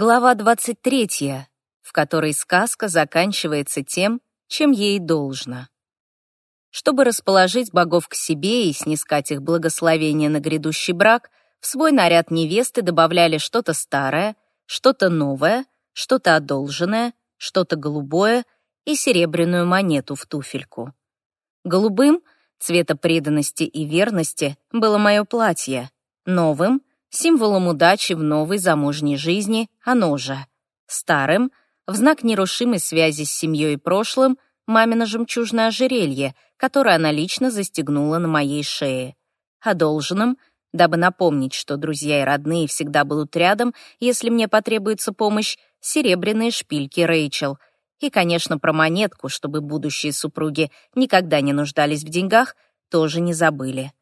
Глава 23, в которой сказка заканчивается тем, чем ей должно. Чтобы расположить богов к себе и снискать их благословение на грядущий брак, в свой наряд невесты добавляли что-то старое, что-то новое, что-то одолженное, что-то голубое и серебряную монету в туфельку. Голубым, цвета преданности и верности, было мое платье, новым символом удачи в новой замужней жизни оно же. Старым, в знак нерушимой связи с семьей и прошлым, мамино жемчужное ожерелье, которое она лично застегнула на моей шее. Одолженным, дабы напомнить, что друзья и родные всегда будут рядом, если мне потребуется помощь, серебряные шпильки Рэйчел. И, конечно, про монетку, чтобы будущие супруги никогда не нуждались в деньгах, тоже не забыли.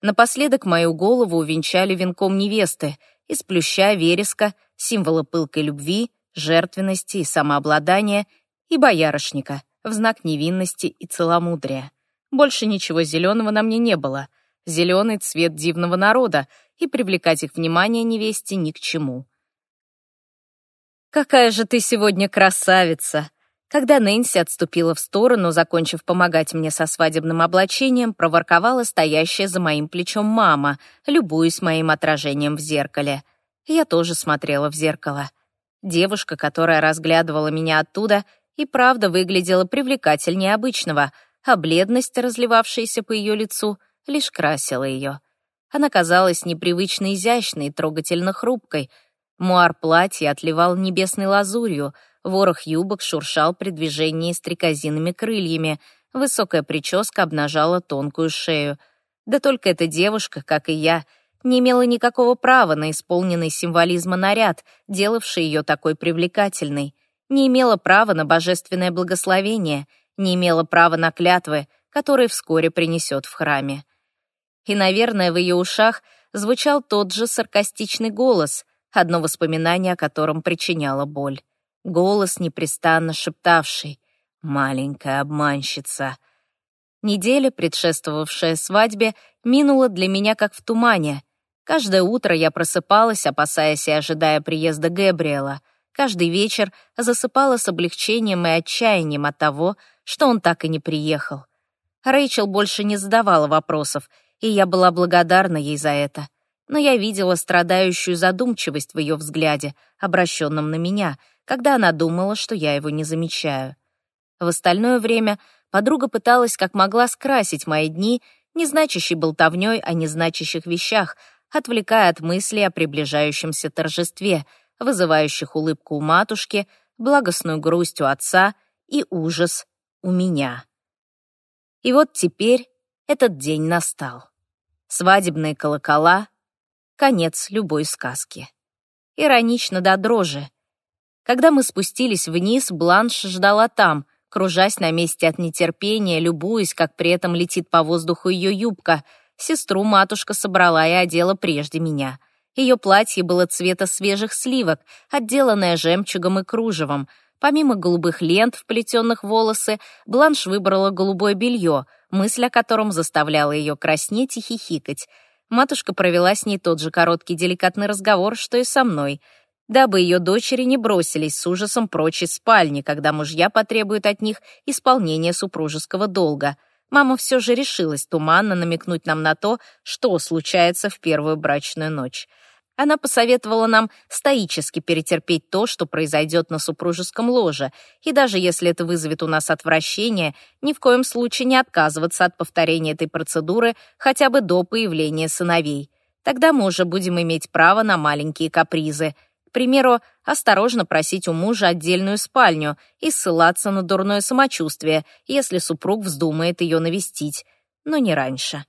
Напоследок мою голову увенчали венком невесты из плюща, вереска, символа пылкой любви, жертвенности и самообладания, и боярышника в знак невинности и целомудрия. Больше ничего зеленого на мне не было. Зеленый цвет дивного народа, и привлекать их внимание невесте ни к чему. «Какая же ты сегодня красавица!» Когда Нэнси отступила в сторону, закончив помогать мне со свадебным облачением, проворковала стоящая за моим плечом мама, любуясь моим отражением в зеркале. Я тоже смотрела в зеркало. Девушка, которая разглядывала меня оттуда, и правда выглядела привлекательнее обычного, а бледность, разливавшаяся по ее лицу, лишь красила ее. Она казалась непривычно изящной трогательно хрупкой. Муар платья отливал небесной лазурью — Ворох юбок шуршал при движении стрекозиными крыльями, высокая прическа обнажала тонкую шею. Да только эта девушка, как и я, не имела никакого права на исполненный символизма наряд, делавший ее такой привлекательной, не имела права на божественное благословение, не имела права на клятвы, которые вскоре принесет в храме. И, наверное, в ее ушах звучал тот же саркастичный голос, одно воспоминание о котором причиняло боль голос, непрестанно шептавший «маленькая обманщица». Неделя, предшествовавшая свадьбе, минула для меня как в тумане. Каждое утро я просыпалась, опасаясь и ожидая приезда Гэбриэла. Каждый вечер засыпала с облегчением и отчаянием от того, что он так и не приехал. Рэйчел больше не задавала вопросов, и я была благодарна ей за это. Но я видела страдающую задумчивость в ее взгляде, обращенном на меня — когда она думала, что я его не замечаю. В остальное время подруга пыталась как могла скрасить мои дни, не значащей болтовнёй о незначащих вещах, отвлекая от мыслей о приближающемся торжестве, вызывающих улыбку у матушки, благостную грусть у отца и ужас у меня. И вот теперь этот день настал. Свадебные колокола — конец любой сказки. Иронично до дрожи. Когда мы спустились вниз, Бланш ждала там, кружась на месте от нетерпения, любуясь, как при этом летит по воздуху ее юбка. Сестру матушка собрала и одела прежде меня. Ее платье было цвета свежих сливок, отделанное жемчугом и кружевом. Помимо голубых лент, вплетенных в волосы, Бланш выбрала голубое белье, мысль о котором заставляла ее краснеть и хихикать. Матушка провела с ней тот же короткий деликатный разговор, что и со мной — дабы ее дочери не бросились с ужасом прочь из спальни, когда мужья потребуют от них исполнения супружеского долга. Мама все же решилась туманно намекнуть нам на то, что случается в первую брачную ночь. Она посоветовала нам стоически перетерпеть то, что произойдет на супружеском ложе, и даже если это вызовет у нас отвращение, ни в коем случае не отказываться от повторения этой процедуры хотя бы до появления сыновей. Тогда мы уже будем иметь право на маленькие капризы — к примеру, осторожно просить у мужа отдельную спальню и ссылаться на дурное самочувствие, если супруг вздумает ее навестить, но не раньше.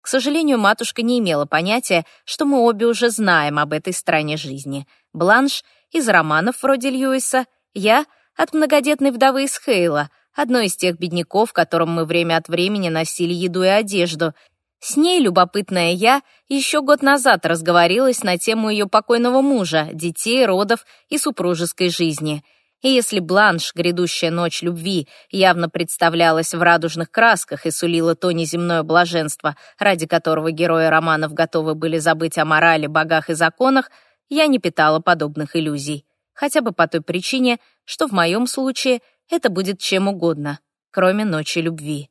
К сожалению, матушка не имела понятия, что мы обе уже знаем об этой стороне жизни. Бланш из романов вроде Льюиса, я от многодетной вдовы из Хейла, одной из тех бедняков, которым мы время от времени носили еду и одежду, с ней любопытная я еще год назад разговорилась на тему ее покойного мужа, детей, родов и супружеской жизни. И если бланш, грядущая ночь любви, явно представлялась в радужных красках и сулила то неземное блаженство, ради которого герои романов готовы были забыть о морали, богах и законах, я не питала подобных иллюзий. хотя бы по той причине, что в моем случае это будет чем угодно, кроме ночи любви.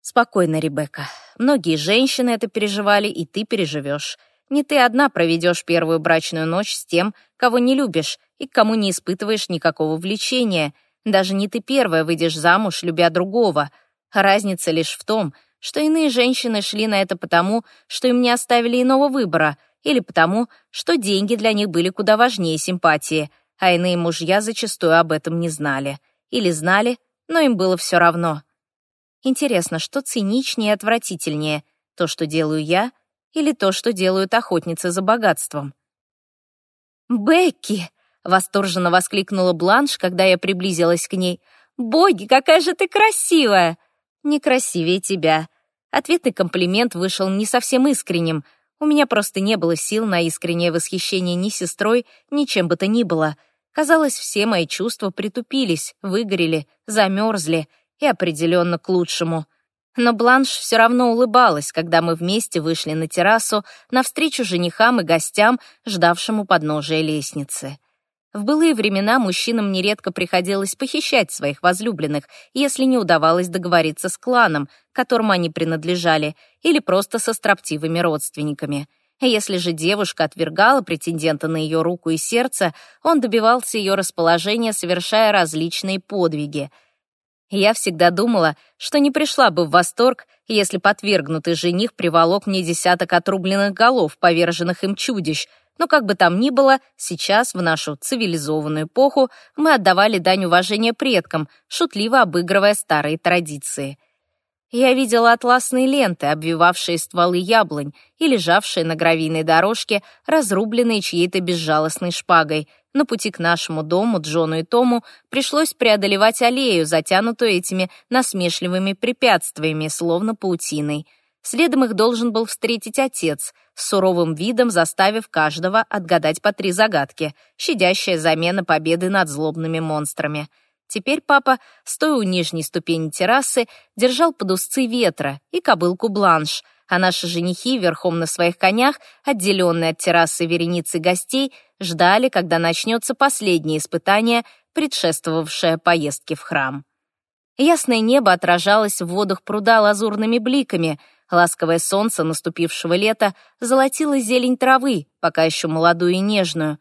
Спокойно, Ребекка. Многие женщины это переживали, и ты переживешь. Не ты одна проведешь первую брачную ночь с тем, кого не любишь и к кому не испытываешь никакого влечения. Даже не ты первая выйдешь замуж, любя другого. Разница лишь в том, что иные женщины шли на это потому, что им не оставили иного выбора, или потому, что деньги для них были куда важнее симпатии, а иные мужья зачастую об этом не знали. Или знали, но им было все равно. Интересно, что циничнее и отвратительнее, то, что делаю я, или то, что делают охотницы за богатством? «Бекки!» — восторженно воскликнула Бланш, когда я приблизилась к ней. «Боги, какая же ты красивая!» «Некрасивее тебя». Ответный комплимент вышел не совсем искренним. У меня просто не было сил на искреннее восхищение ни сестрой, ни чем бы то ни было. Казалось, все мои чувства притупились, выгорели, замерзли и определенно к лучшему. Но Бланш все равно улыбалась, когда мы вместе вышли на террасу навстречу женихам и гостям, ждавшим у подножия лестницы. В былые времена мужчинам нередко приходилось похищать своих возлюбленных, если не удавалось договориться с кланом, которому они принадлежали, или просто со строптивыми родственниками. Если же девушка отвергала претендента на ее руку и сердце, он добивался ее расположения, совершая различные подвиги — я всегда думала, что не пришла бы в восторг, если подвергнутый жених приволок мне десяток отрубленных голов, поверженных им чудищ, но как бы там ни было, сейчас, в нашу цивилизованную эпоху, мы отдавали дань уважения предкам, шутливо обыгрывая старые традиции. Я видела атласные ленты, обвивавшие стволы яблонь и лежавшие на гравийной дорожке, разрубленные чьей-то безжалостной шпагой, на пути к нашему дому, Джону и Тому, пришлось преодолевать аллею, затянутую этими насмешливыми препятствиями, словно паутиной. Следом их должен был встретить отец, с суровым видом заставив каждого отгадать по три загадки, щадящая замена победы над злобными монстрами. Теперь папа, стоя у нижней ступени террасы, держал под узцы ветра и кобылку Бланш — а наши женихи верхом на своих конях, отделенные от террасы вереницы гостей, ждали, когда начнется последнее испытание, предшествовавшее поездке в храм. Ясное небо отражалось в водах пруда лазурными бликами, ласковое солнце наступившего лета золотило зелень травы, пока еще молодую и нежную.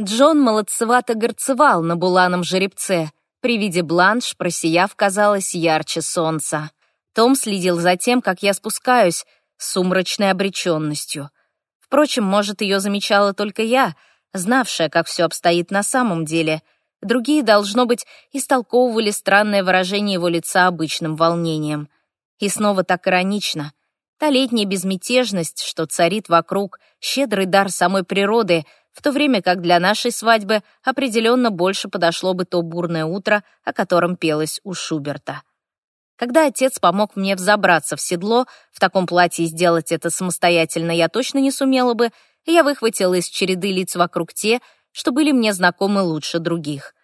Джон молодцевато горцевал на буланом жеребце. При виде бланш, просияв, казалось ярче солнца. Том следил за тем, как я спускаюсь, с сумрачной обреченностью. Впрочем, может, ее замечала только я, знавшая, как все обстоит на самом деле. Другие, должно быть, истолковывали странное выражение его лица обычным волнением. И снова так иронично. Та летняя безмятежность, что царит вокруг, щедрый дар самой природы, в то время как для нашей свадьбы определенно больше подошло бы то бурное утро, о котором пелось у Шуберта. Когда отец помог мне взобраться в седло, в таком платье сделать это самостоятельно я точно не сумела бы, я выхватила из череды лиц вокруг те, что были мне знакомы лучше других.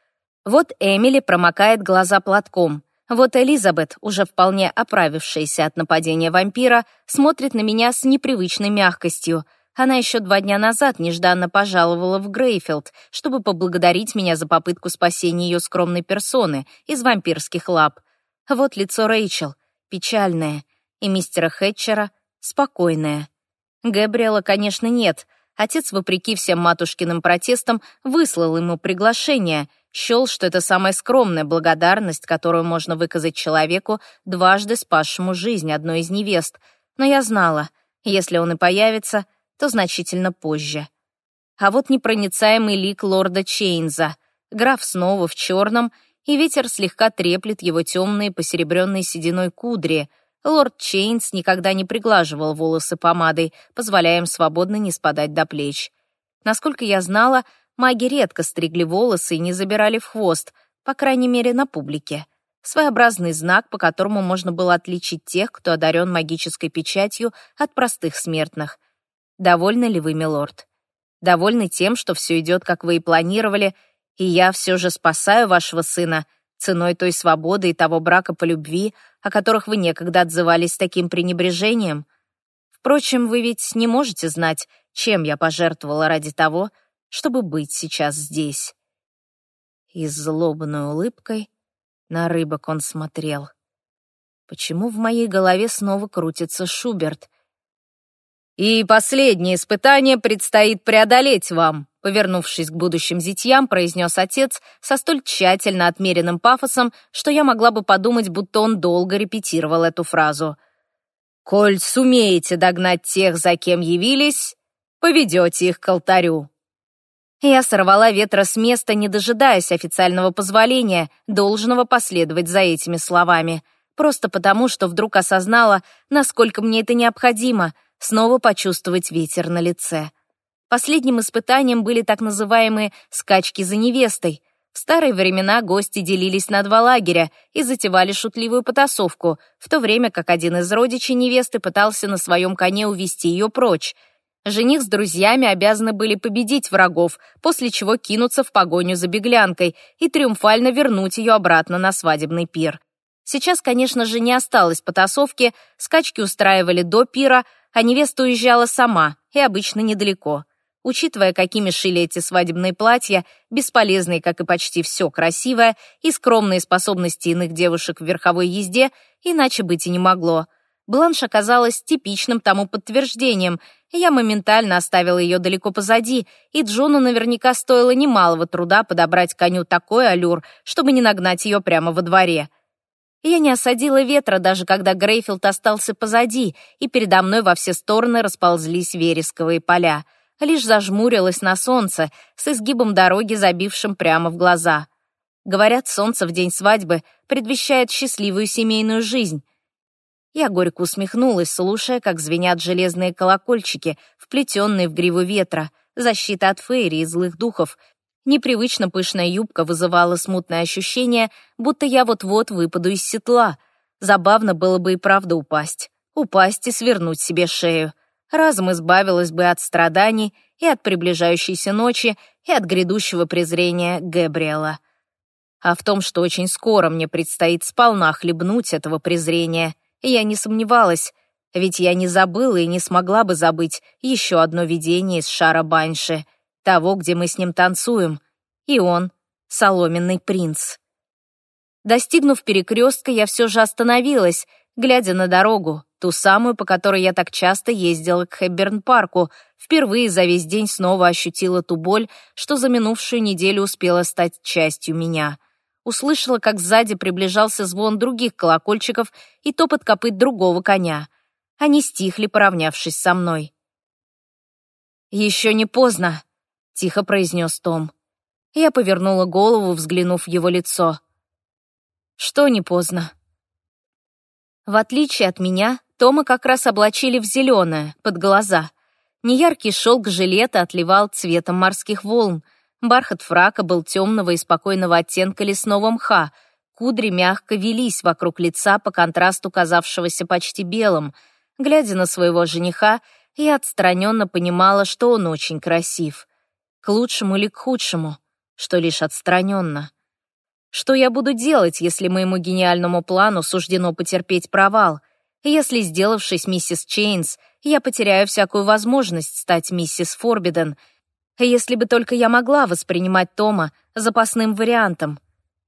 Вот Эмили промокает глаза платком. Вот Элизабет, уже вполне оправившаяся от нападения вампира, смотрит на меня с непривычной мягкостью. Она еще два дня назад нежданно пожаловала в Грейфилд, чтобы поблагодарить меня за попытку спасения ее скромной персоны из вампирских лап. Вот лицо Рэйчел, печальное, и мистера Хэтчера спокойное. Гэбриэла, конечно, нет. Отец, вопреки всем матушкиным протестам, выслал ему приглашение, счел, что это самая скромная благодарность, которую можно выказать человеку, дважды спасшему жизнь одной из невест. Но я знала, если он и появится, то значительно позже. А вот непроницаемый лик лорда Чейнза. Граф снова в черном — и ветер слегка треплет его темные посеребренные сединой кудри. Лорд Чейнс никогда не приглаживал волосы помадой, позволяя им свободно не спадать до плеч. Насколько я знала, маги редко стригли волосы и не забирали в хвост, по крайней мере, на публике. Своеобразный знак, по которому можно было отличить тех, кто одарен магической печатью, от простых смертных. Довольны ли вы, милорд? Довольны тем, что все идет, как вы и планировали — и я все же спасаю вашего сына ценой той свободы и того брака по любви, о которых вы некогда отзывались с таким пренебрежением. Впрочем, вы ведь не можете знать, чем я пожертвовала ради того, чтобы быть сейчас здесь. И злобной улыбкой на рыбок он смотрел. Почему в моей голове снова крутится Шуберт? «И последнее испытание предстоит преодолеть вам», повернувшись к будущим зятьям, произнес отец со столь тщательно отмеренным пафосом, что я могла бы подумать, будто он долго репетировал эту фразу. «Коль сумеете догнать тех, за кем явились, поведете их к алтарю». Я сорвала ветра с места, не дожидаясь официального позволения, должного последовать за этими словами, просто потому, что вдруг осознала, насколько мне это необходимо — снова почувствовать ветер на лице. Последним испытанием были так называемые «скачки за невестой». В старые времена гости делились на два лагеря и затевали шутливую потасовку, в то время как один из родичей невесты пытался на своем коне увести ее прочь. Жених с друзьями обязаны были победить врагов, после чего кинуться в погоню за беглянкой и триумфально вернуть ее обратно на свадебный пир. Сейчас, конечно же, не осталось потасовки, скачки устраивали до пира, а невеста уезжала сама, и обычно недалеко. Учитывая, какими шили эти свадебные платья, бесполезные, как и почти все красивое, и скромные способности иных девушек в верховой езде, иначе быть и не могло. Бланш оказалась типичным тому подтверждением, я моментально оставила ее далеко позади, и Джону наверняка стоило немалого труда подобрать коню такой аллюр, чтобы не нагнать ее прямо во дворе — я не осадила ветра, даже когда Грейфилд остался позади, и передо мной во все стороны расползлись вересковые поля. Лишь зажмурилась на солнце, с изгибом дороги, забившим прямо в глаза. Говорят, солнце в день свадьбы предвещает счастливую семейную жизнь. Я горько усмехнулась, слушая, как звенят железные колокольчики, вплетенные в гриву ветра, защита от фейри и злых духов, Непривычно пышная юбка вызывала смутное ощущение, будто я вот-вот выпаду из седла. Забавно было бы и правда упасть. Упасть и свернуть себе шею. Разом избавилась бы от страданий и от приближающейся ночи, и от грядущего презрения Габриэла. А в том, что очень скоро мне предстоит сполна хлебнуть этого презрения, я не сомневалась, ведь я не забыла и не смогла бы забыть еще одно видение из шара Банши — того, где мы с ним танцуем, и он — соломенный принц. Достигнув перекрестка, я все же остановилась, глядя на дорогу, ту самую, по которой я так часто ездила к Хэбберн-парку, впервые за весь день снова ощутила ту боль, что за минувшую неделю успела стать частью меня. Услышала, как сзади приближался звон других колокольчиков и топот копыт другого коня. Они стихли, поравнявшись со мной. «Еще не поздно», тихо произнес Том. Я повернула голову, взглянув в его лицо. Что не поздно. В отличие от меня, Тома как раз облачили в зеленое, под глаза. Неяркий шелк жилета отливал цветом морских волн. Бархат фрака был темного и спокойного оттенка лесного мха. Кудри мягко велись вокруг лица по контрасту казавшегося почти белым. Глядя на своего жениха, я отстраненно понимала, что он очень красив. К лучшему или к худшему, что лишь отстраненно. Что я буду делать, если моему гениальному плану суждено потерпеть провал? Если, сделавшись миссис Чейнс, я потеряю всякую возможность стать миссис Форбиден? Если бы только я могла воспринимать Тома запасным вариантом.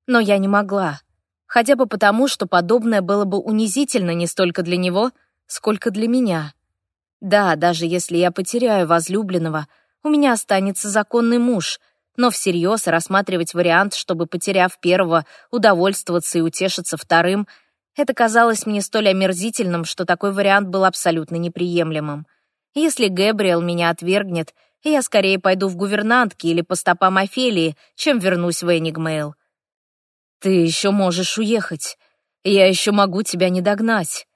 Но я не могла. Хотя бы потому, что подобное было бы унизительно не столько для него, сколько для меня. Да, даже если я потеряю возлюбленного — у меня останется законный муж, но всерьез рассматривать вариант, чтобы, потеряв первого, удовольствоваться и утешиться вторым, это казалось мне столь омерзительным, что такой вариант был абсолютно неприемлемым. Если Гэбриэл меня отвергнет, я скорее пойду в гувернантки или по стопам Офелии, чем вернусь в Энигмейл. «Ты еще можешь уехать. Я еще могу тебя не догнать»,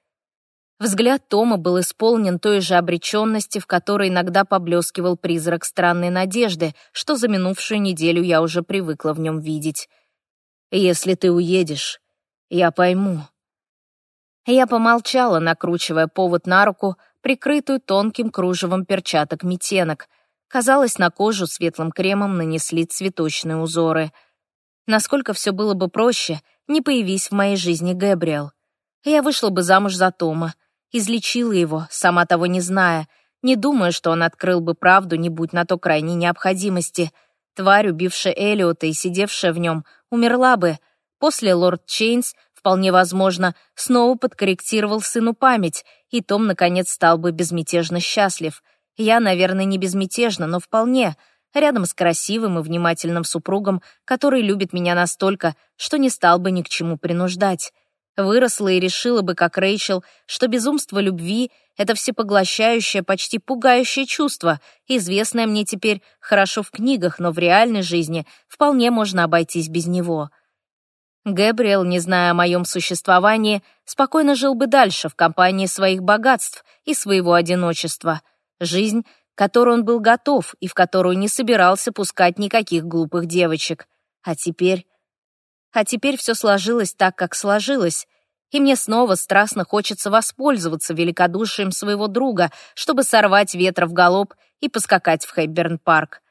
Взгляд Тома был исполнен той же обреченности, в которой иногда поблескивал призрак странной надежды, что за минувшую неделю я уже привыкла в нем видеть. «Если ты уедешь, я пойму». Я помолчала, накручивая повод на руку, прикрытую тонким кружевом перчаток метенок. Казалось, на кожу светлым кремом нанесли цветочные узоры. Насколько все было бы проще, не появись в моей жизни Гэбриэл. Я вышла бы замуж за Тома — излечила его, сама того не зная, не думая, что он открыл бы правду, не будь на то крайней необходимости. Тварь, убившая Элиота и сидевшая в нем, умерла бы. После лорд Чейнс, вполне возможно, снова подкорректировал сыну память, и Том, наконец, стал бы безмятежно счастлив. Я, наверное, не безмятежна, но вполне. Рядом с красивым и внимательным супругом, который любит меня настолько, что не стал бы ни к чему принуждать. Выросла и решила бы, как Рэйчел, что безумство любви — это всепоглощающее, почти пугающее чувство, известное мне теперь хорошо в книгах, но в реальной жизни вполне можно обойтись без него. Гэбриэл, не зная о моем существовании, спокойно жил бы дальше в компании своих богатств и своего одиночества. Жизнь, которой он был готов и в которую не собирался пускать никаких глупых девочек. А теперь... А теперь все сложилось так, как сложилось, и мне снова страстно хочется воспользоваться великодушием своего друга, чтобы сорвать ветра в галоп и поскакать в Хэбберн-парк,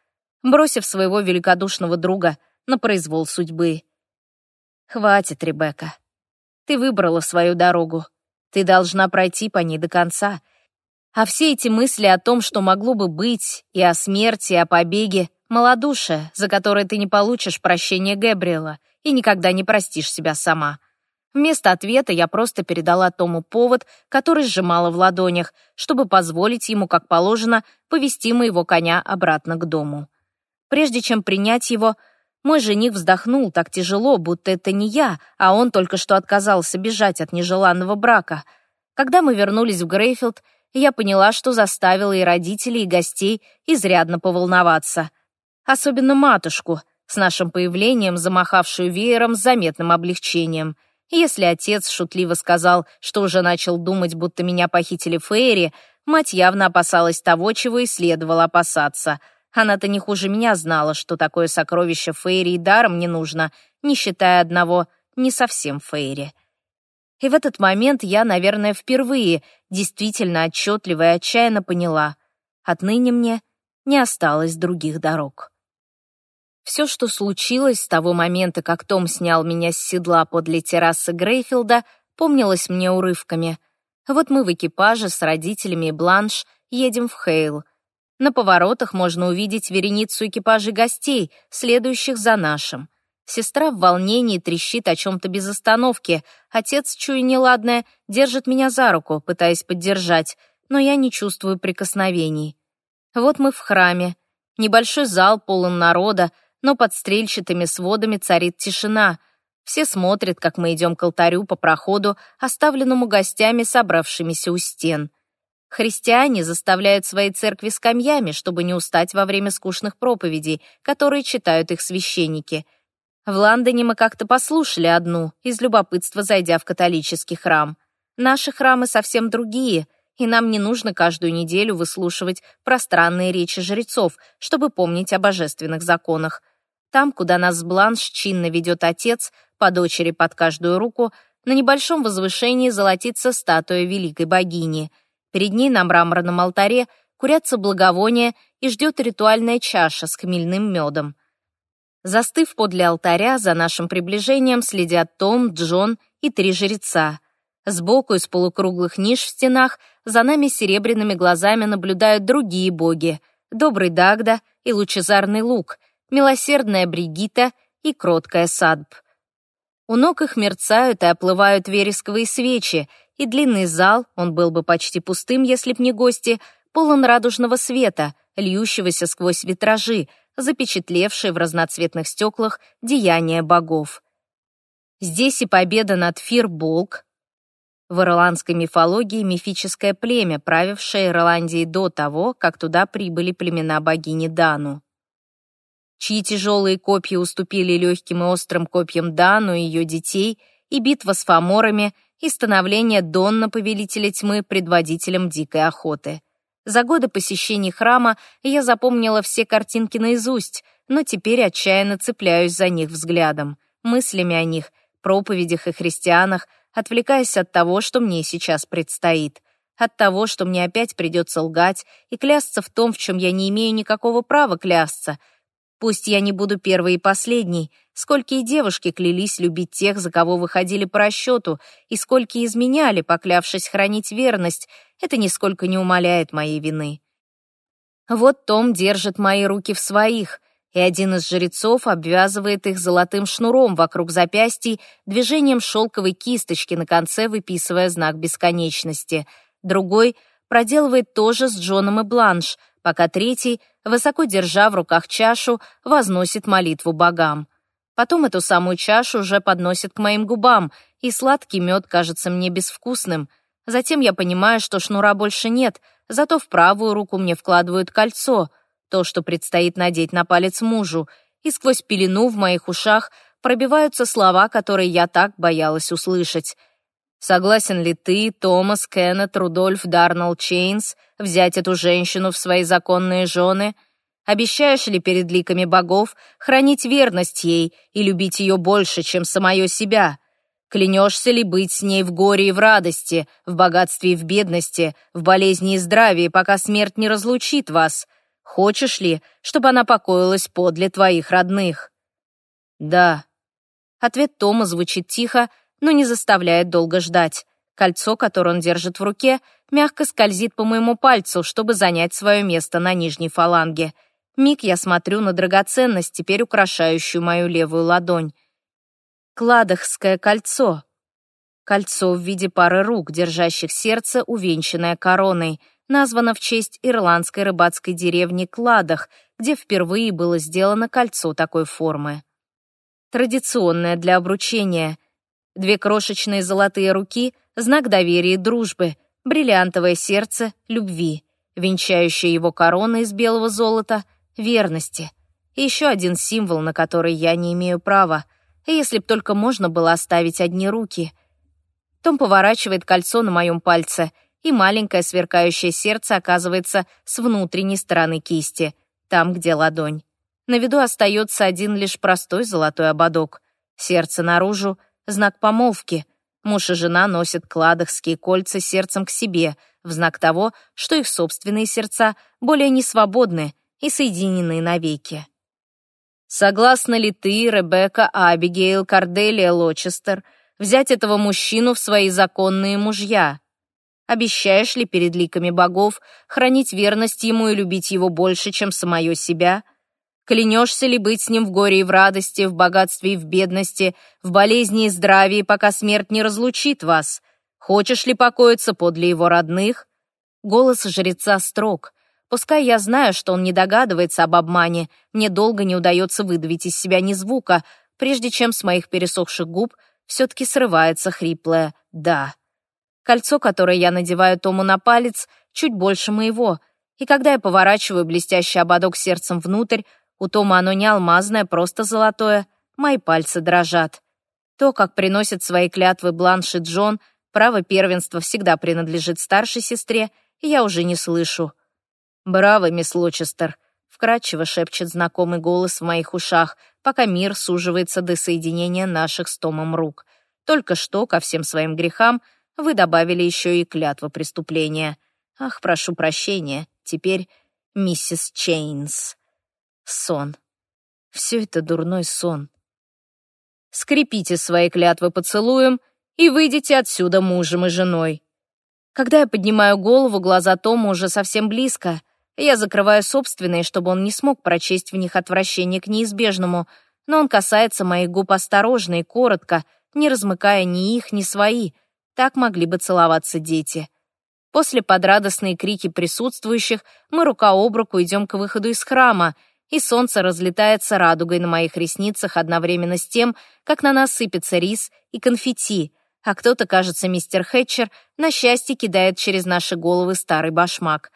бросив своего великодушного друга на произвол судьбы. Хватит, Ребекка. Ты выбрала свою дорогу. Ты должна пройти по ней до конца. А все эти мысли о том, что могло бы быть, и о смерти, и о побеге, малодушие, за которое ты не получишь прощения Гэбриэла — и никогда не простишь себя сама. Вместо ответа я просто передала Тому повод, который сжимала в ладонях, чтобы позволить ему, как положено, повести моего коня обратно к дому. Прежде чем принять его, мой жених вздохнул так тяжело, будто это не я, а он только что отказался бежать от нежеланного брака. Когда мы вернулись в Грейфилд, я поняла, что заставила и родителей, и гостей изрядно поволноваться. Особенно матушку — с нашим появлением замахавшую веером с заметным облегчением. Если отец шутливо сказал, что уже начал думать, будто меня похитили Фейри, мать явно опасалась того, чего и следовало опасаться. Она-то не хуже меня знала, что такое сокровище Фейри и даром не нужно, не считая одного не совсем Фейри. И в этот момент я, наверное, впервые действительно отчетливо и отчаянно поняла. Отныне мне не осталось других дорог. Все, что случилось с того момента, как Том снял меня с седла подле террасы Грейфилда, помнилось мне урывками. Вот мы в экипаже с родителями и Бланш едем в Хейл. На поворотах можно увидеть вереницу экипажей гостей, следующих за нашим. Сестра в волнении трещит о чем-то без остановки. Отец, чуя неладное, держит меня за руку, пытаясь поддержать, но я не чувствую прикосновений. Вот мы в храме. Небольшой зал полон народа, но под стрельчатыми сводами царит тишина. Все смотрят, как мы идем к алтарю по проходу, оставленному гостями, собравшимися у стен. Христиане заставляют свои церкви скамьями, чтобы не устать во время скучных проповедей, которые читают их священники. В Лондоне мы как-то послушали одну, из любопытства зайдя в католический храм. Наши храмы совсем другие, и нам не нужно каждую неделю выслушивать пространные речи жрецов, чтобы помнить о божественных законах. Там, куда нас Бланш чинно ведет отец, по дочери под каждую руку, на небольшом возвышении золотится статуя великой богини. Перед ней на мраморном алтаре курятся благовония и ждет ритуальная чаша с хмельным медом. Застыв подле алтаря, за нашим приближением следят Том, Джон и три жреца. Сбоку из полукруглых ниш в стенах за нами серебряными глазами наблюдают другие боги — добрый Дагда и лучезарный Лук, милосердная Бригита и кроткая Садб. У ног их мерцают и оплывают вересковые свечи, и длинный зал, он был бы почти пустым, если б не гости, полон радужного света, льющегося сквозь витражи, запечатлевшие в разноцветных стеклах деяния богов. Здесь и победа над Фирболк, в ирландской мифологии мифическое племя, правившее Ирландией до того, как туда прибыли племена богини Дану чьи тяжелые копья уступили легким и острым копьям Дану и ее детей, и битва с фаморами, и становление Донна, повелителя тьмы, предводителем дикой охоты. За годы посещений храма я запомнила все картинки наизусть, но теперь отчаянно цепляюсь за них взглядом, мыслями о них, проповедях и христианах, отвлекаясь от того, что мне сейчас предстоит, от того, что мне опять придется лгать и клясться в том, в чем я не имею никакого права клясться — Пусть я не буду первой и последней, сколько и девушки клялись любить тех, за кого выходили по расчету, и сколько изменяли, поклявшись хранить верность, это нисколько не умаляет моей вины. Вот Том держит мои руки в своих, и один из жрецов обвязывает их золотым шнуром вокруг запястий, движением шелковой кисточки на конце выписывая знак бесконечности. Другой проделывает то же с Джоном и Бланш, пока третий, высоко держа в руках чашу, возносит молитву богам. Потом эту самую чашу уже подносит к моим губам, и сладкий мед кажется мне безвкусным. Затем я понимаю, что шнура больше нет, зато в правую руку мне вкладывают кольцо — то, что предстоит надеть на палец мужу, и сквозь пелену в моих ушах пробиваются слова, которые я так боялась услышать. Согласен ли ты, Томас, Кеннет, Рудольф, Дарнелл, Чейнс, взять эту женщину в свои законные жены? Обещаешь ли перед ликами богов хранить верность ей и любить ее больше, чем самое себя? Клянешься ли быть с ней в горе и в радости, в богатстве и в бедности, в болезни и здравии, пока смерть не разлучит вас? Хочешь ли, чтобы она покоилась подле твоих родных?» «Да». Ответ Тома звучит тихо, но не заставляет долго ждать. Кольцо, которое он держит в руке, мягко скользит по моему пальцу, чтобы занять свое место на нижней фаланге. Миг я смотрю на драгоценность, теперь украшающую мою левую ладонь. Кладохское кольцо. Кольцо в виде пары рук, держащих сердце, увенчанное короной — названа в честь ирландской рыбацкой деревни Кладах, где впервые было сделано кольцо такой формы. Традиционное для обручения. Две крошечные золотые руки — знак доверия и дружбы, бриллиантовое сердце — любви, венчающая его корона из белого золота — верности. И еще один символ, на который я не имею права, если б только можно было оставить одни руки. Том поворачивает кольцо на моем пальце — и маленькое сверкающее сердце оказывается с внутренней стороны кисти, там, где ладонь. На виду остается один лишь простой золотой ободок. Сердце наружу — знак помолвки. Муж и жена носят кладохские кольца сердцем к себе, в знак того, что их собственные сердца более не свободны и соединены навеки. Согласна ли ты, Ребекка Абигейл Карделия Лочестер, взять этого мужчину в свои законные мужья? Обещаешь ли перед ликами богов хранить верность ему и любить его больше, чем самое себя? Клянешься ли быть с ним в горе и в радости, в богатстве и в бедности, в болезни и здравии, пока смерть не разлучит вас? Хочешь ли покоиться подле его родных? Голос жреца строг. Пускай я знаю, что он не догадывается об обмане, мне долго не удается выдавить из себя ни звука, прежде чем с моих пересохших губ все-таки срывается хриплое «да». Кольцо, которое я надеваю Тому на палец, чуть больше моего, и когда я поворачиваю блестящий ободок сердцем внутрь, у Тома оно не алмазное, просто золотое, мои пальцы дрожат. То, как приносит свои клятвы Бланш и Джон, право первенства всегда принадлежит старшей сестре, я уже не слышу. «Браво, мисс Лочестер!» — вкрадчиво шепчет знакомый голос в моих ушах, пока мир суживается до соединения наших с Томом рук. Только что, ко всем своим грехам, вы добавили еще и клятву преступления. Ах, прошу прощения, теперь миссис Чейнс. Сон. Все это дурной сон. Скрепите свои клятвы поцелуем и выйдите отсюда мужем и женой. Когда я поднимаю голову, глаза Тома уже совсем близко. Я закрываю собственные, чтобы он не смог прочесть в них отвращение к неизбежному, но он касается моих губ осторожно и коротко, не размыкая ни их, ни свои — так могли бы целоваться дети. После подрадостные крики присутствующих мы рука об руку идем к выходу из храма, и солнце разлетается радугой на моих ресницах одновременно с тем, как на нас сыпется рис и конфетти, а кто-то, кажется, мистер Хэтчер, на счастье кидает через наши головы старый башмак.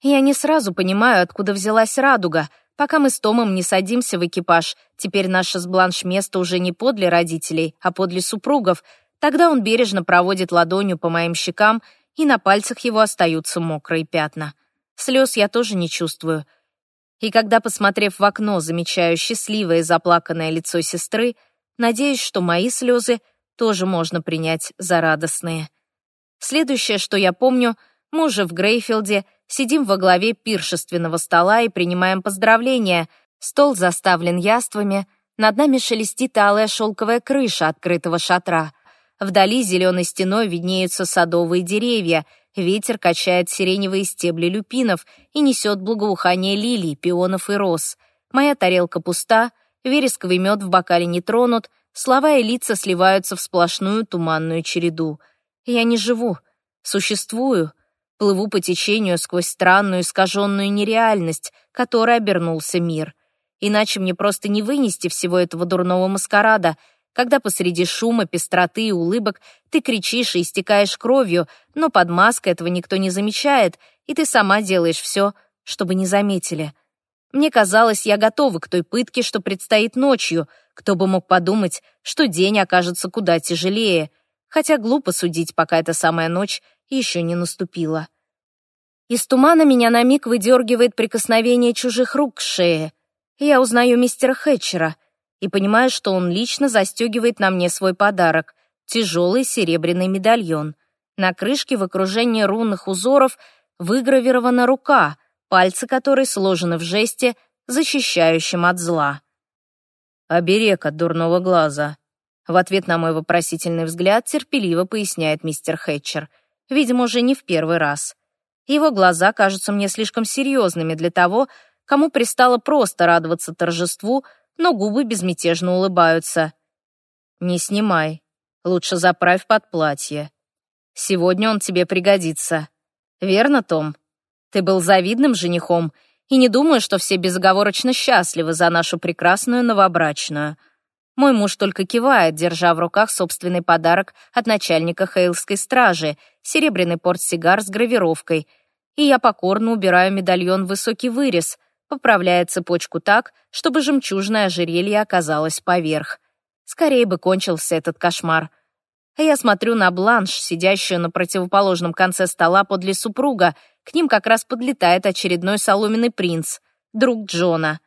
Я не сразу понимаю, откуда взялась радуга, пока мы с Томом не садимся в экипаж. Теперь наше с Бланш место уже не подле родителей, а подле супругов, Тогда он бережно проводит ладонью по моим щекам, и на пальцах его остаются мокрые пятна. Слез я тоже не чувствую. И когда, посмотрев в окно, замечаю счастливое и заплаканное лицо сестры, надеюсь, что мои слезы тоже можно принять за радостные. Следующее, что я помню, мы уже в Грейфилде сидим во главе пиршественного стола и принимаем поздравления. Стол заставлен яствами, над нами шелестит алая шелковая крыша открытого шатра — Вдали зеленой стеной виднеются садовые деревья, ветер качает сиреневые стебли люпинов и несет благоухание лилий, пионов и роз. Моя тарелка пуста, вересковый мед в бокале не тронут, слова и лица сливаются в сплошную туманную череду. Я не живу, существую, плыву по течению сквозь странную искаженную нереальность, которой обернулся мир. Иначе мне просто не вынести всего этого дурного маскарада, когда посреди шума, пестроты и улыбок ты кричишь и истекаешь кровью, но под маской этого никто не замечает, и ты сама делаешь все, чтобы не заметили. Мне казалось, я готова к той пытке, что предстоит ночью. Кто бы мог подумать, что день окажется куда тяжелее. Хотя глупо судить, пока эта самая ночь еще не наступила. Из тумана меня на миг выдергивает прикосновение чужих рук к шее. Я узнаю мистера Хэтчера и понимаю, что он лично застегивает на мне свой подарок — тяжелый серебряный медальон. На крышке в окружении рунных узоров выгравирована рука, пальцы которой сложены в жесте, защищающем от зла. «Оберег от дурного глаза», — в ответ на мой вопросительный взгляд терпеливо поясняет мистер Хэтчер, видимо, уже не в первый раз. Его глаза кажутся мне слишком серьезными для того, кому пристало просто радоваться торжеству, но губы безмятежно улыбаются. «Не снимай. Лучше заправь под платье. Сегодня он тебе пригодится. Верно, Том? Ты был завидным женихом, и не думаю, что все безоговорочно счастливы за нашу прекрасную новобрачную». Мой муж только кивает, держа в руках собственный подарок от начальника Хейлской стражи, серебряный портсигар с гравировкой, и я покорно убираю медальон в высокий вырез, поправляя цепочку так, чтобы жемчужное ожерелье оказалось поверх. Скорее бы кончился этот кошмар. А я смотрю на Бланш, сидящую на противоположном конце стола подле супруга, к ним как раз подлетает очередной соломенный принц, друг Джона.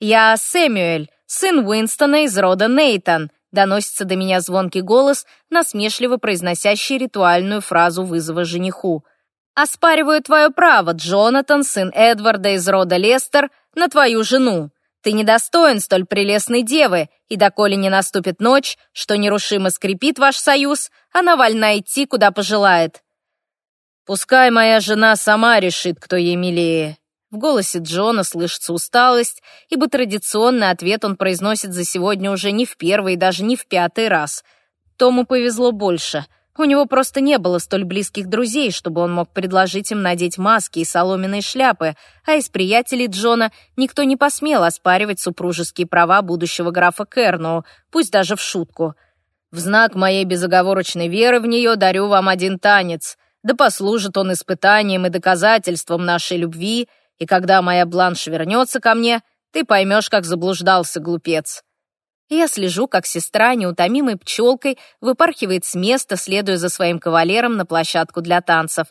«Я Сэмюэль, сын Уинстона из рода Нейтан», доносится до меня звонкий голос, насмешливо произносящий ритуальную фразу вызова жениху — Оспариваю твое право, Джонатан, сын Эдварда из рода Лестер, на твою жену. Ты недостоин столь прелестной девы, и доколе не наступит ночь, что нерушимо скрепит ваш союз, она вольна идти, куда пожелает. Пускай моя жена сама решит, кто ей милее. В голосе Джона слышится усталость, ибо традиционный ответ он произносит за сегодня уже не в первый и даже не в пятый раз. Тому повезло больше — у него просто не было столь близких друзей, чтобы он мог предложить им надеть маски и соломенные шляпы, а из приятелей Джона никто не посмел оспаривать супружеские права будущего графа Керноу, пусть даже в шутку. «В знак моей безоговорочной веры в нее дарю вам один танец. Да послужит он испытанием и доказательством нашей любви, и когда моя бланш вернется ко мне, ты поймешь, как заблуждался глупец». Я слежу, как сестра, неутомимой пчелкой, выпархивает с места, следуя за своим кавалером на площадку для танцев.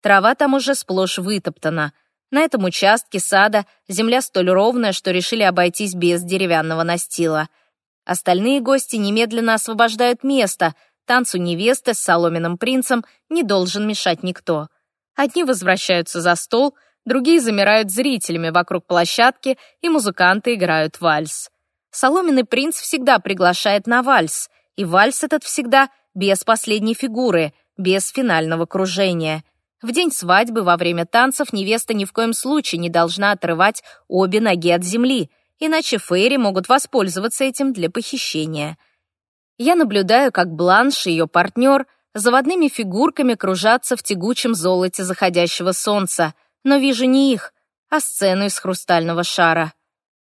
Трава там уже сплошь вытоптана. На этом участке сада земля столь ровная, что решили обойтись без деревянного настила. Остальные гости немедленно освобождают место. Танцу невесты с соломенным принцем не должен мешать никто. Одни возвращаются за стол, другие замирают зрителями вокруг площадки, и музыканты играют вальс. Соломенный принц всегда приглашает на вальс, и вальс этот всегда без последней фигуры, без финального кружения. В день свадьбы во время танцев невеста ни в коем случае не должна отрывать обе ноги от земли, иначе фейри могут воспользоваться этим для похищения. Я наблюдаю, как Бланш и ее партнер заводными фигурками кружатся в тягучем золоте заходящего солнца, но вижу не их, а сцену из хрустального шара.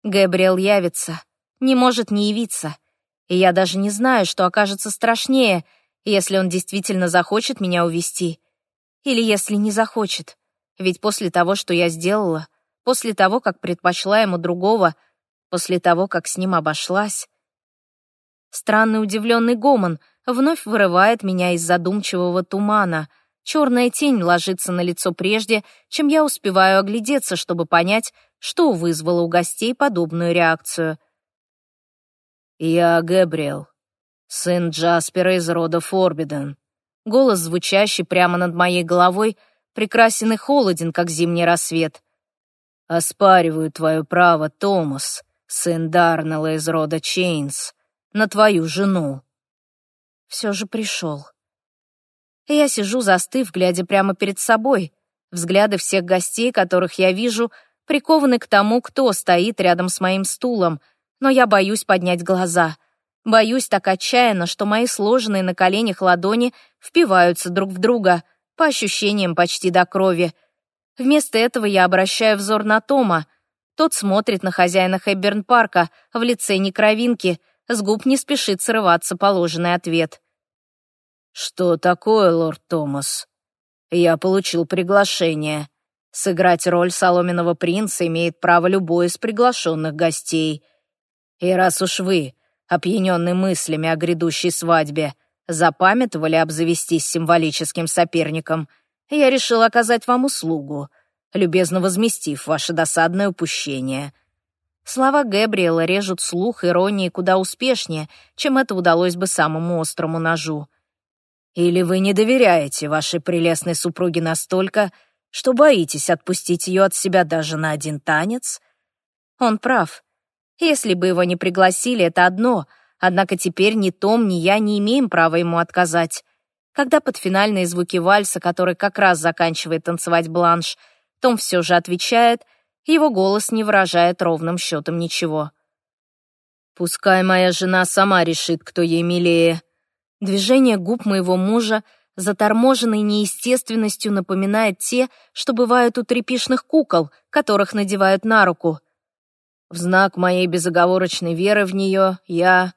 Габриэл явится не может не явиться. И я даже не знаю, что окажется страшнее, если он действительно захочет меня увести. Или если не захочет. Ведь после того, что я сделала, после того, как предпочла ему другого, после того, как с ним обошлась... Странный удивленный гомон вновь вырывает меня из задумчивого тумана. Черная тень ложится на лицо прежде, чем я успеваю оглядеться, чтобы понять, что вызвало у гостей подобную реакцию — «Я Гэбриэл, сын Джаспера из рода Форбиден». Голос, звучащий прямо над моей головой, прекрасен и холоден, как зимний рассвет. «Оспариваю твое право, Томас, сын Дарнелла из рода Чейнс, на твою жену». Все же пришел. я сижу, застыв, глядя прямо перед собой. Взгляды всех гостей, которых я вижу, прикованы к тому, кто стоит рядом с моим стулом, но я боюсь поднять глаза. Боюсь так отчаянно, что мои сложенные на коленях ладони впиваются друг в друга, по ощущениям почти до крови. Вместо этого я обращаю взор на Тома. Тот смотрит на хозяина Хэбберн-парка в лице некровинки, с губ не спешит срываться положенный ответ. «Что такое, лорд Томас?» «Я получил приглашение. Сыграть роль соломенного принца имеет право любой из приглашенных гостей. И раз уж вы, опьяненный мыслями о грядущей свадьбе, запамятовали обзавестись символическим соперником, я решил оказать вам услугу, любезно возместив ваше досадное упущение». Слова Гэбриэла режут слух иронии куда успешнее, чем это удалось бы самому острому ножу. Или вы не доверяете вашей прелестной супруге настолько, что боитесь отпустить ее от себя даже на один танец? Он прав. Если бы его не пригласили, это одно, однако теперь ни Том, ни я не имеем права ему отказать. Когда под финальные звуки вальса, который как раз заканчивает танцевать бланш, Том все же отвечает — его голос не выражает ровным счетом ничего. «Пускай моя жена сама решит, кто ей милее». Движение губ моего мужа, заторможенной неестественностью, напоминает те, что бывают у трепишных кукол, которых надевают на руку. В знак моей безоговорочной веры в нее я,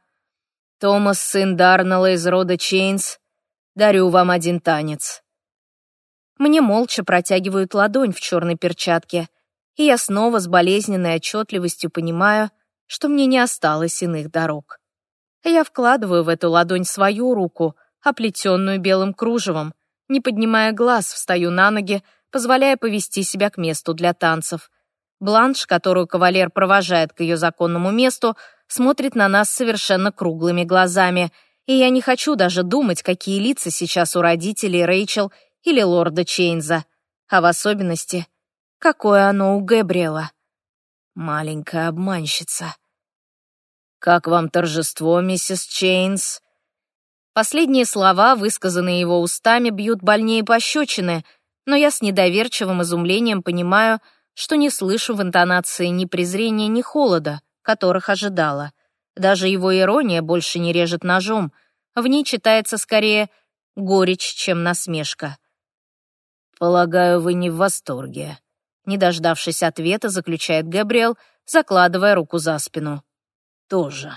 Томас, сын Дарнелла из рода Чейнс, дарю вам один танец. Мне молча протягивают ладонь в черной перчатке — и я снова с болезненной отчетливостью понимаю, что мне не осталось иных дорог. Я вкладываю в эту ладонь свою руку, оплетенную белым кружевом, не поднимая глаз, встаю на ноги, позволяя повести себя к месту для танцев. Бланш, которую кавалер провожает к ее законному месту, смотрит на нас совершенно круглыми глазами, и я не хочу даже думать, какие лица сейчас у родителей Рэйчел или лорда Чейнза, а в особенности какое оно у Гэбриэла. Маленькая обманщица. «Как вам торжество, миссис Чейнс?» Последние слова, высказанные его устами, бьют больнее пощечины, но я с недоверчивым изумлением понимаю, что не слышу в интонации ни презрения, ни холода, которых ожидала. Даже его ирония больше не режет ножом, в ней читается скорее горечь, чем насмешка. «Полагаю, вы не в восторге», не дождавшись ответа, заключает Габриэл, закладывая руку за спину. Тоже.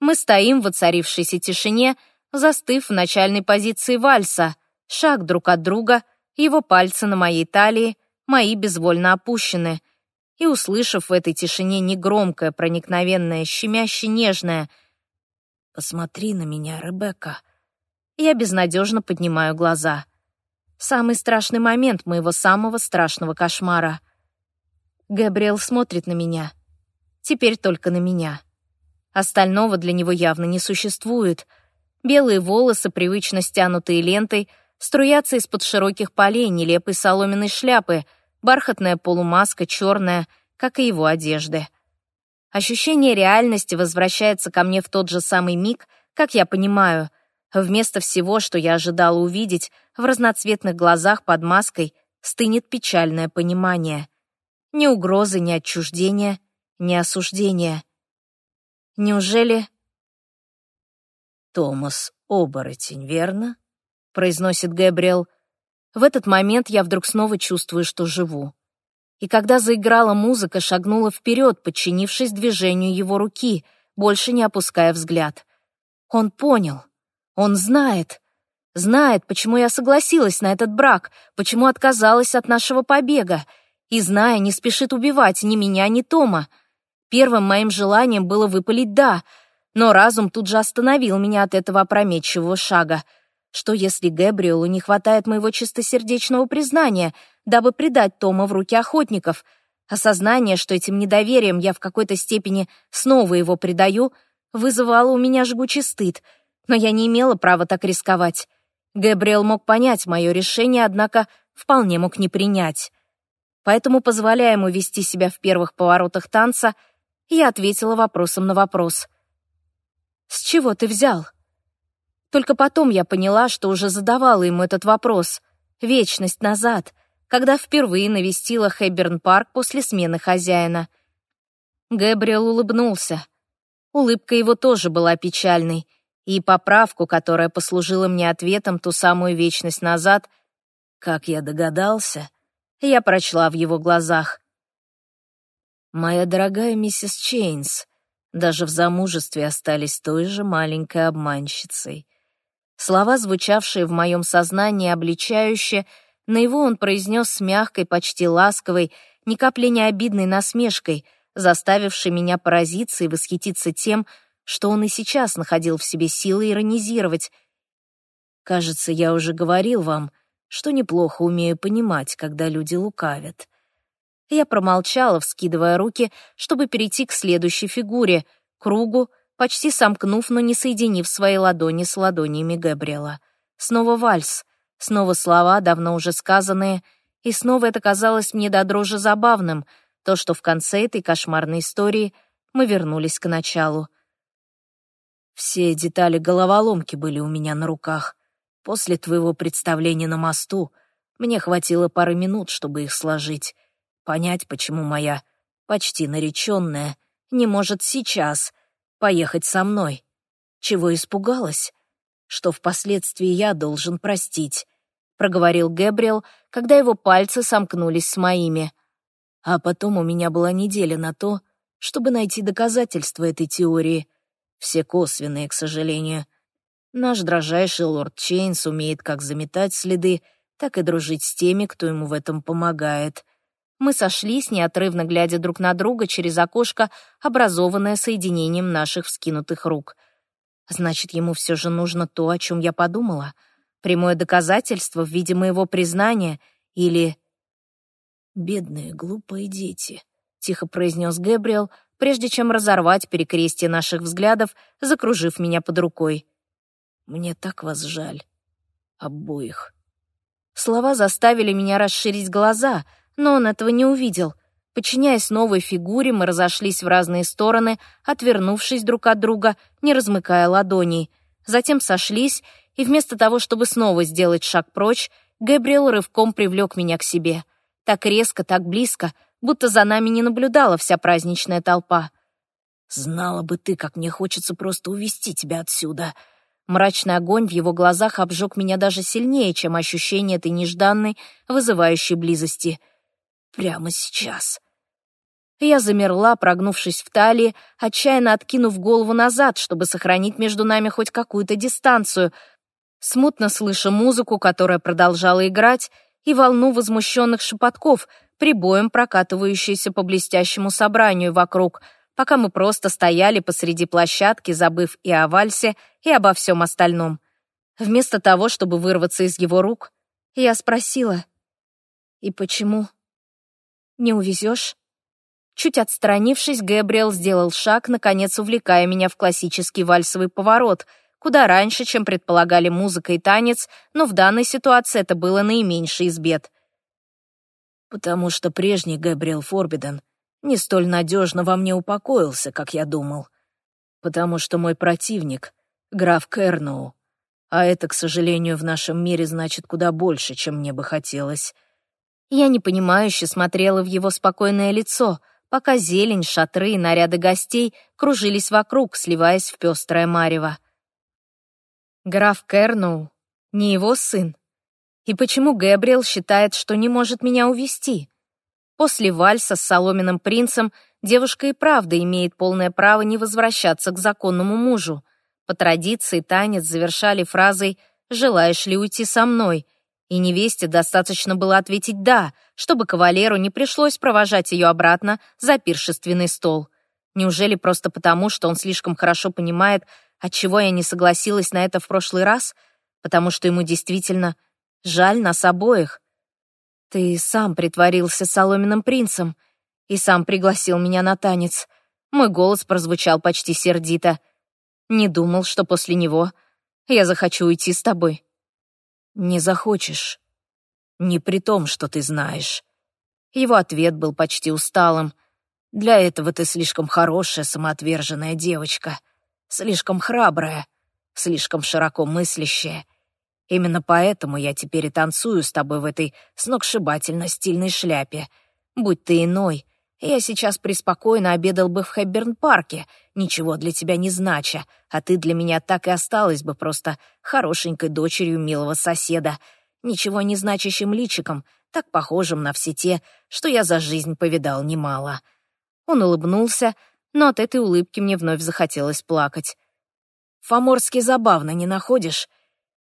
Мы стоим в воцарившейся тишине, застыв в начальной позиции вальса, шаг друг от друга, его пальцы на моей талии, мои безвольно опущены. И, услышав в этой тишине негромкое, проникновенное, щемяще нежное «Посмотри на меня, Ребекка», я безнадежно поднимаю глаза — Самый страшный момент моего самого страшного кошмара. Габриэл смотрит на меня. Теперь только на меня. Остального для него явно не существует. Белые волосы, привычно стянутые лентой, струятся из-под широких полей нелепой соломенной шляпы, бархатная полумаска черная, как и его одежды. Ощущение реальности возвращается ко мне в тот же самый миг, как я понимаю — Вместо всего, что я ожидала увидеть, в разноцветных глазах под маской стынет печальное понимание. Ни угрозы, ни отчуждения, ни осуждения. Неужели... «Томас оборотень, верно?» — произносит Гэбриэл. В этот момент я вдруг снова чувствую, что живу. И когда заиграла музыка, шагнула вперед, подчинившись движению его руки, больше не опуская взгляд. Он понял. Он знает. Знает, почему я согласилась на этот брак, почему отказалась от нашего побега. И, зная, не спешит убивать ни меня, ни Тома. Первым моим желанием было выпалить «да», но разум тут же остановил меня от этого опрометчивого шага. Что если Гэбриэлу не хватает моего чистосердечного признания, дабы предать Тома в руки охотников? Осознание, что этим недоверием я в какой-то степени снова его предаю, вызывало у меня жгучий стыд — но я не имела права так рисковать. Габриэл мог понять мое решение, однако вполне мог не принять. Поэтому, позволяя ему вести себя в первых поворотах танца, я ответила вопросом на вопрос. «С чего ты взял?» Только потом я поняла, что уже задавала ему этот вопрос, вечность назад, когда впервые навестила Хэбберн-парк после смены хозяина. Гэбриэл улыбнулся. Улыбка его тоже была печальной, и поправку, которая послужила мне ответом ту самую вечность назад, как я догадался, я прочла в его глазах. «Моя дорогая миссис Чейнс, даже в замужестве остались той же маленькой обманщицей». Слова, звучавшие в моем сознании обличающе, на его он произнес с мягкой, почти ласковой, ни капли не обидной насмешкой, заставившей меня поразиться и восхититься тем, что он и сейчас находил в себе силы иронизировать. «Кажется, я уже говорил вам, что неплохо умею понимать, когда люди лукавят. Я промолчала, вскидывая руки, чтобы перейти к следующей фигуре, кругу, почти сомкнув, но не соединив свои ладони с ладонями Габриэла. Снова вальс, снова слова, давно уже сказанные, и снова это казалось мне до дрожи забавным, то, что в конце этой кошмарной истории мы вернулись к началу. Все детали головоломки были у меня на руках. После твоего представления на мосту мне хватило пары минут, чтобы их сложить понять, почему моя почти нареченная не может сейчас поехать со мной. Чего испугалась? Что впоследствии я должен простить, проговорил Гэбриэл, когда его пальцы сомкнулись с моими. А потом у меня была неделя на то, чтобы найти доказательства этой теории. Все косвенные, к сожалению. Наш дрожайший лорд Чейнс умеет как заметать следы, так и дружить с теми, кто ему в этом помогает. Мы сошлись, неотрывно глядя друг на друга через окошко, образованное соединением наших вскинутых рук. Значит, ему все же нужно то, о чем я подумала. Прямое доказательство в виде моего признания или... «Бедные, глупые дети», — тихо произнес Гэбриэл, прежде чем разорвать перекрестие наших взглядов, закружив меня под рукой. «Мне так вас жаль. Обоих». Слова заставили меня расширить глаза — но он этого не увидел. Подчиняясь новой фигуре, мы разошлись в разные стороны, отвернувшись друг от друга, не размыкая ладоней. Затем сошлись, и вместо того, чтобы снова сделать шаг прочь, Габриэл рывком привлек меня к себе. Так резко, так близко, будто за нами не наблюдала вся праздничная толпа. «Знала бы ты, как мне хочется просто увести тебя отсюда», Мрачный огонь в его глазах обжег меня даже сильнее, чем ощущение этой нежданной, вызывающей близости — Прямо сейчас. Я замерла, прогнувшись в талии, отчаянно откинув голову назад, чтобы сохранить между нами хоть какую-то дистанцию, смутно слыша музыку, которая продолжала играть, и волну возмущенных шепотков, прибоем прокатывающуюся по блестящему собранию вокруг, пока мы просто стояли посреди площадки, забыв и о вальсе, и обо всем остальном. Вместо того, чтобы вырваться из его рук, я спросила, «И почему?» Не увезешь?» Чуть отстранившись, Гэбриэл сделал шаг, наконец увлекая меня в классический вальсовый поворот, куда раньше, чем предполагали музыка и танец, но в данной ситуации это было наименьший из бед. «Потому что прежний Гэбриэл Форбиден не столь надежно во мне упокоился, как я думал. Потому что мой противник — граф Керноу, а это, к сожалению, в нашем мире значит куда больше, чем мне бы хотелось». Я непонимающе смотрела в его спокойное лицо, пока зелень, шатры и наряды гостей кружились вокруг, сливаясь в пестрое марево. Граф Керноу не его сын. И почему Гэбриэл считает, что не может меня увести? После вальса с соломенным принцем девушка и правда имеет полное право не возвращаться к законному мужу. По традиции танец завершали фразой «Желаешь ли уйти со мной?» И невесте достаточно было ответить «да», чтобы кавалеру не пришлось провожать ее обратно за пиршественный стол. Неужели просто потому, что он слишком хорошо понимает, отчего я не согласилась на это в прошлый раз? Потому что ему действительно жаль нас обоих. Ты сам притворился соломенным принцем и сам пригласил меня на танец. Мой голос прозвучал почти сердито. Не думал, что после него я захочу уйти с тобой. «Не захочешь. Не при том, что ты знаешь». Его ответ был почти усталым. «Для этого ты слишком хорошая, самоотверженная девочка. Слишком храбрая, слишком широко мыслящая. Именно поэтому я теперь и танцую с тобой в этой сногсшибательно стильной шляпе. Будь ты иной, я сейчас преспокойно обедал бы в Хэбберн-парке, ничего для тебя не знача, а ты для меня так и осталась бы просто хорошенькой дочерью милого соседа, ничего не значащим личиком, так похожим на все те, что я за жизнь повидал немало. Он улыбнулся, но от этой улыбки мне вновь захотелось плакать. «Фоморски забавно, не находишь?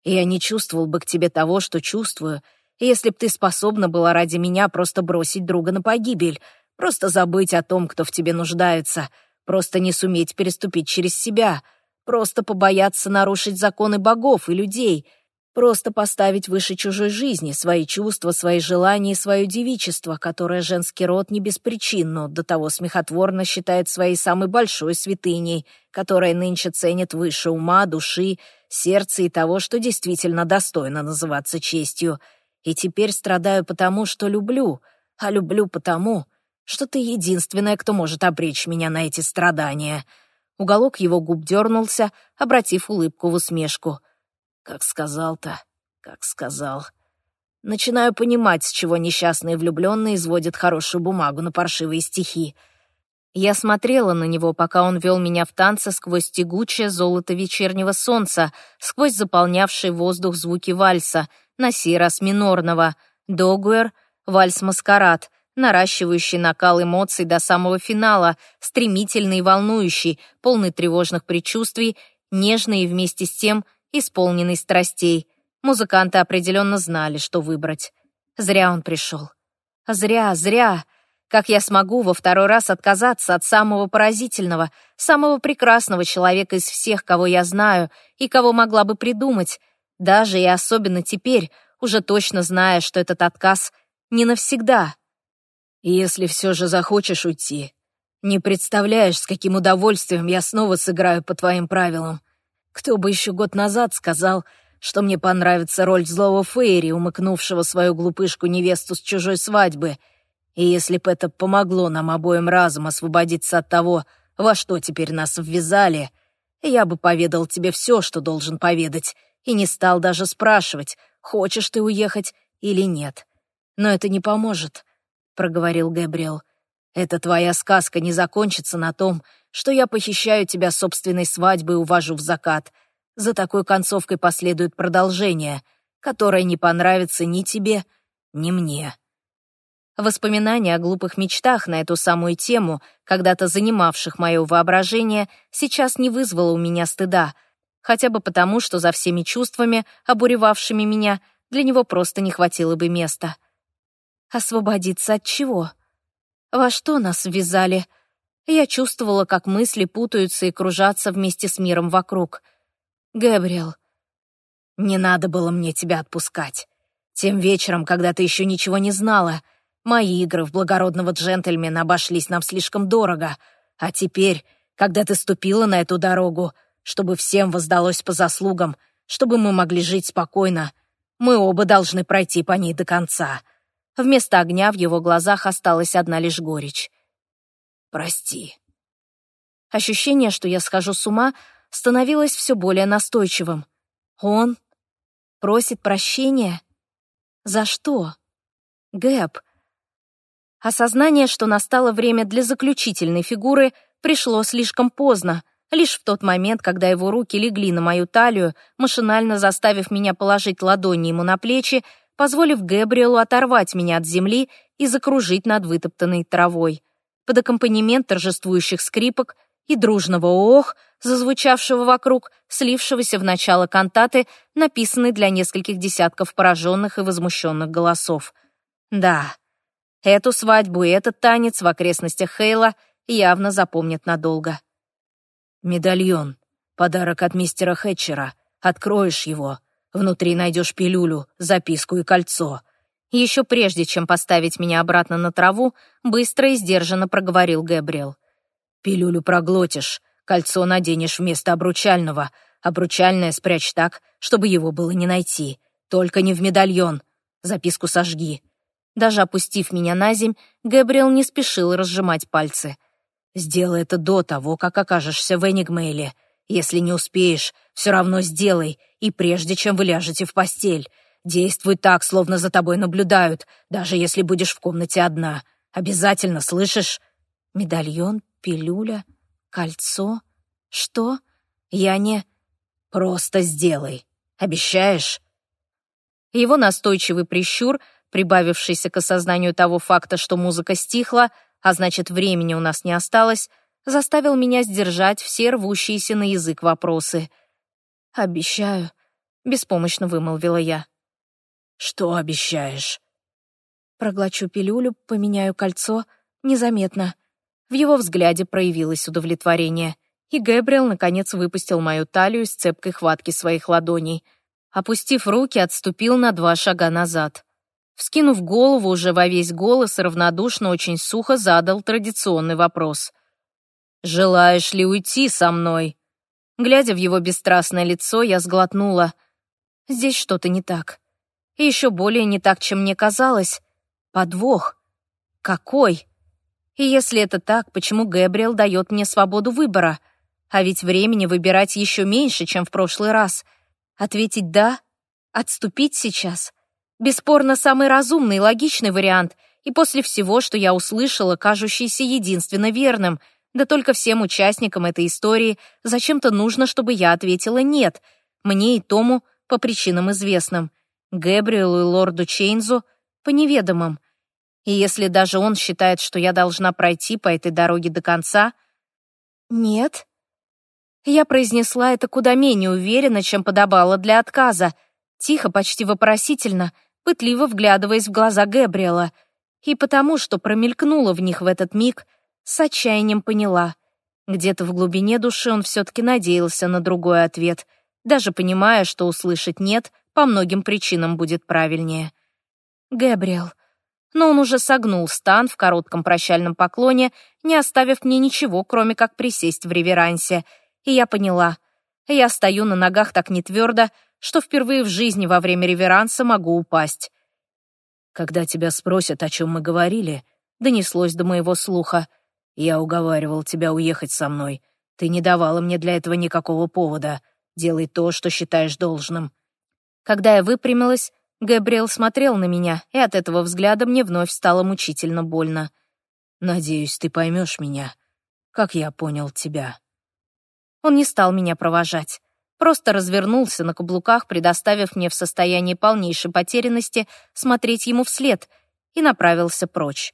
Я не чувствовал бы к тебе того, что чувствую, если б ты способна была ради меня просто бросить друга на погибель, просто забыть о том, кто в тебе нуждается, просто не суметь переступить через себя, просто побояться нарушить законы богов и людей — Просто поставить выше чужой жизни свои чувства, свои желания и свое девичество, которое женский род не без причин, но до того смехотворно считает своей самой большой святыней, которая нынче ценит выше ума, души, сердца и того, что действительно достойно называться честью. И теперь страдаю потому, что люблю, а люблю потому, что ты единственная, кто может обречь меня на эти страдания». Уголок его губ дернулся, обратив улыбку в усмешку — как сказал-то, как сказал. Начинаю понимать, с чего несчастные влюбленные изводят хорошую бумагу на паршивые стихи. Я смотрела на него, пока он вел меня в танце сквозь тягучее золото вечернего солнца, сквозь заполнявший воздух звуки вальса, на сей раз минорного, догуэр, вальс-маскарад, наращивающий накал эмоций до самого финала, стремительный и волнующий, полный тревожных предчувствий, нежный и вместе с тем исполненный страстей. Музыканты определенно знали, что выбрать. Зря он пришел. Зря, зря. Как я смогу во второй раз отказаться от самого поразительного, самого прекрасного человека из всех, кого я знаю и кого могла бы придумать, даже и особенно теперь, уже точно зная, что этот отказ не навсегда. Если все же захочешь уйти, не представляешь, с каким удовольствием я снова сыграю по твоим правилам. Кто бы еще год назад сказал, что мне понравится роль злого Фейри, умыкнувшего свою глупышку невесту с чужой свадьбы. И если бы это помогло нам обоим разом освободиться от того, во что теперь нас ввязали, я бы поведал тебе все, что должен поведать, и не стал даже спрашивать, хочешь ты уехать или нет. Но это не поможет, — проговорил Гэбриэл. Эта твоя сказка не закончится на том, что я похищаю тебя собственной свадьбой и увожу в закат. За такой концовкой последует продолжение, которое не понравится ни тебе, ни мне. Воспоминания о глупых мечтах на эту самую тему, когда-то занимавших мое воображение, сейчас не вызвало у меня стыда, хотя бы потому, что за всеми чувствами, обуревавшими меня, для него просто не хватило бы места. Освободиться от чего? Во что нас ввязали? — я чувствовала, как мысли путаются и кружатся вместе с миром вокруг. «Гэбриэл, не надо было мне тебя отпускать. Тем вечером, когда ты еще ничего не знала, мои игры в благородного джентльмена обошлись нам слишком дорого. А теперь, когда ты ступила на эту дорогу, чтобы всем воздалось по заслугам, чтобы мы могли жить спокойно, мы оба должны пройти по ней до конца». Вместо огня в его глазах осталась одна лишь горечь. Прости. Ощущение, что я схожу с ума, становилось все более настойчивым. Он просит прощения? За что? Гэб. Осознание, что настало время для заключительной фигуры, пришло слишком поздно, лишь в тот момент, когда его руки легли на мою талию, машинально заставив меня положить ладони ему на плечи, позволив Гэбриэлу оторвать меня от земли и закружить над вытоптанной травой под аккомпанемент торжествующих скрипок и дружного ох, зазвучавшего вокруг, слившегося в начало кантаты, написанной для нескольких десятков пораженных и возмущенных голосов. Да, эту свадьбу и этот танец в окрестностях Хейла явно запомнят надолго. «Медальон. Подарок от мистера Хэтчера. Откроешь его. Внутри найдешь пилюлю, записку и кольцо. Еще прежде, чем поставить меня обратно на траву, быстро и сдержанно проговорил Гэбриэл. «Пилюлю проглотишь, кольцо наденешь вместо обручального, обручальное спрячь так, чтобы его было не найти. Только не в медальон. Записку сожги». Даже опустив меня на земь, Гэбриэл не спешил разжимать пальцы. «Сделай это до того, как окажешься в Энигмейле. Если не успеешь, все равно сделай, и прежде чем вы ляжете в постель. Действуй так, словно за тобой наблюдают, даже если будешь в комнате одна. Обязательно, слышишь? Медальон, пилюля, кольцо. Что? Я не... Просто сделай. Обещаешь? Его настойчивый прищур, прибавившийся к осознанию того факта, что музыка стихла, а значит, времени у нас не осталось, заставил меня сдержать все рвущиеся на язык вопросы. «Обещаю», — беспомощно вымолвила я. «Что обещаешь?» Проглочу пилюлю, поменяю кольцо, незаметно. В его взгляде проявилось удовлетворение, и Гэбриэл, наконец, выпустил мою талию с цепкой хватки своих ладоней. Опустив руки, отступил на два шага назад. Вскинув голову уже во весь голос, равнодушно, очень сухо задал традиционный вопрос. «Желаешь ли уйти со мной?» Глядя в его бесстрастное лицо, я сглотнула. Здесь что-то не так. И еще более не так, чем мне казалось. Подвох. Какой? И если это так, почему Гэбриэл дает мне свободу выбора? А ведь времени выбирать еще меньше, чем в прошлый раз. Ответить «да», отступить сейчас. Бесспорно, самый разумный и логичный вариант, и после всего, что я услышала, кажущийся единственно верным. Да только всем участникам этой истории зачем-то нужно, чтобы я ответила «нет», мне и Тому по причинам известным, Гэбриэлу и лорду Чейнзу по неведомым. И если даже он считает, что я должна пройти по этой дороге до конца... Нет. Я произнесла это куда менее уверенно, чем подобало для отказа, тихо, почти вопросительно, пытливо вглядываясь в глаза Гэбриэла, и потому, что промелькнула в них в этот миг, с отчаянием поняла. Где-то в глубине души он все-таки надеялся на другой ответ, даже понимая, что услышать «нет» по многим причинам будет правильнее. «Гэбриэл», но он уже согнул стан в коротком прощальном поклоне, не оставив мне ничего, кроме как присесть в реверансе. И я поняла. Я стою на ногах так нетвердо, что впервые в жизни во время реверанса могу упасть. «Когда тебя спросят, о чем мы говорили», — донеслось до моего слуха. «Я уговаривал тебя уехать со мной. Ты не давала мне для этого никакого повода. Делай то, что считаешь должным». Когда я выпрямилась, Габриэл смотрел на меня, и от этого взгляда мне вновь стало мучительно больно. «Надеюсь, ты поймешь меня, как я понял тебя». Он не стал меня провожать, просто развернулся на каблуках, предоставив мне в состоянии полнейшей потерянности смотреть ему вслед, и направился прочь.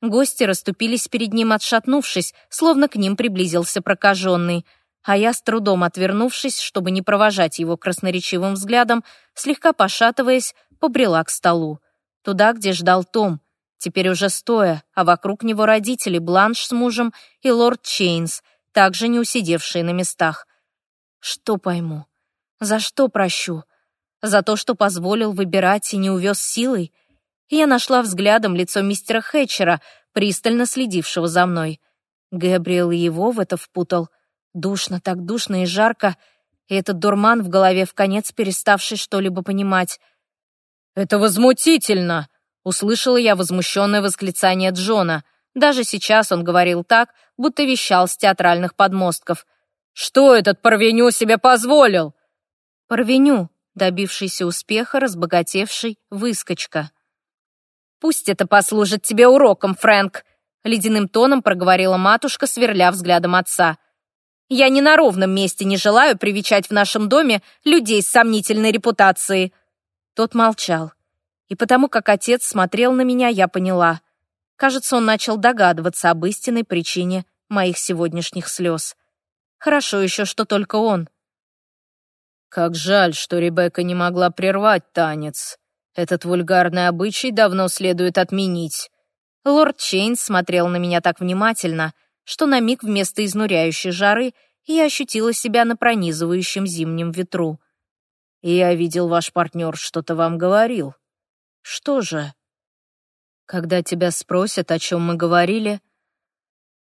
Гости расступились перед ним, отшатнувшись, словно к ним приблизился прокаженный — а я, с трудом отвернувшись, чтобы не провожать его красноречивым взглядом, слегка пошатываясь, побрела к столу. Туда, где ждал Том, теперь уже стоя, а вокруг него родители Бланш с мужем и лорд Чейнс, также не усидевшие на местах. Что пойму? За что прощу? За то, что позволил выбирать и не увез силой? Я нашла взглядом лицо мистера Хэтчера, пристально следившего за мной. Гэбриэл его в это впутал — Душно, так душно и жарко, и этот дурман в голове в конец переставший что-либо понимать. «Это возмутительно!» — услышала я возмущенное восклицание Джона. Даже сейчас он говорил так, будто вещал с театральных подмостков. «Что этот Парвеню себе позволил?» «Парвеню», добившийся успеха, разбогатевший, выскочка. «Пусть это послужит тебе уроком, Фрэнк», — ледяным тоном проговорила матушка, сверля взглядом отца. Я ни на ровном месте не желаю привечать в нашем доме людей с сомнительной репутацией». Тот молчал. И потому как отец смотрел на меня, я поняла. Кажется, он начал догадываться об истинной причине моих сегодняшних слез. Хорошо еще, что только он. «Как жаль, что Ребекка не могла прервать танец. Этот вульгарный обычай давно следует отменить». Лорд Чейн смотрел на меня так внимательно — что на миг вместо изнуряющей жары я ощутила себя на пронизывающем зимнем ветру. «Я видел, ваш партнер что-то вам говорил. Что же?» «Когда тебя спросят, о чем мы говорили...»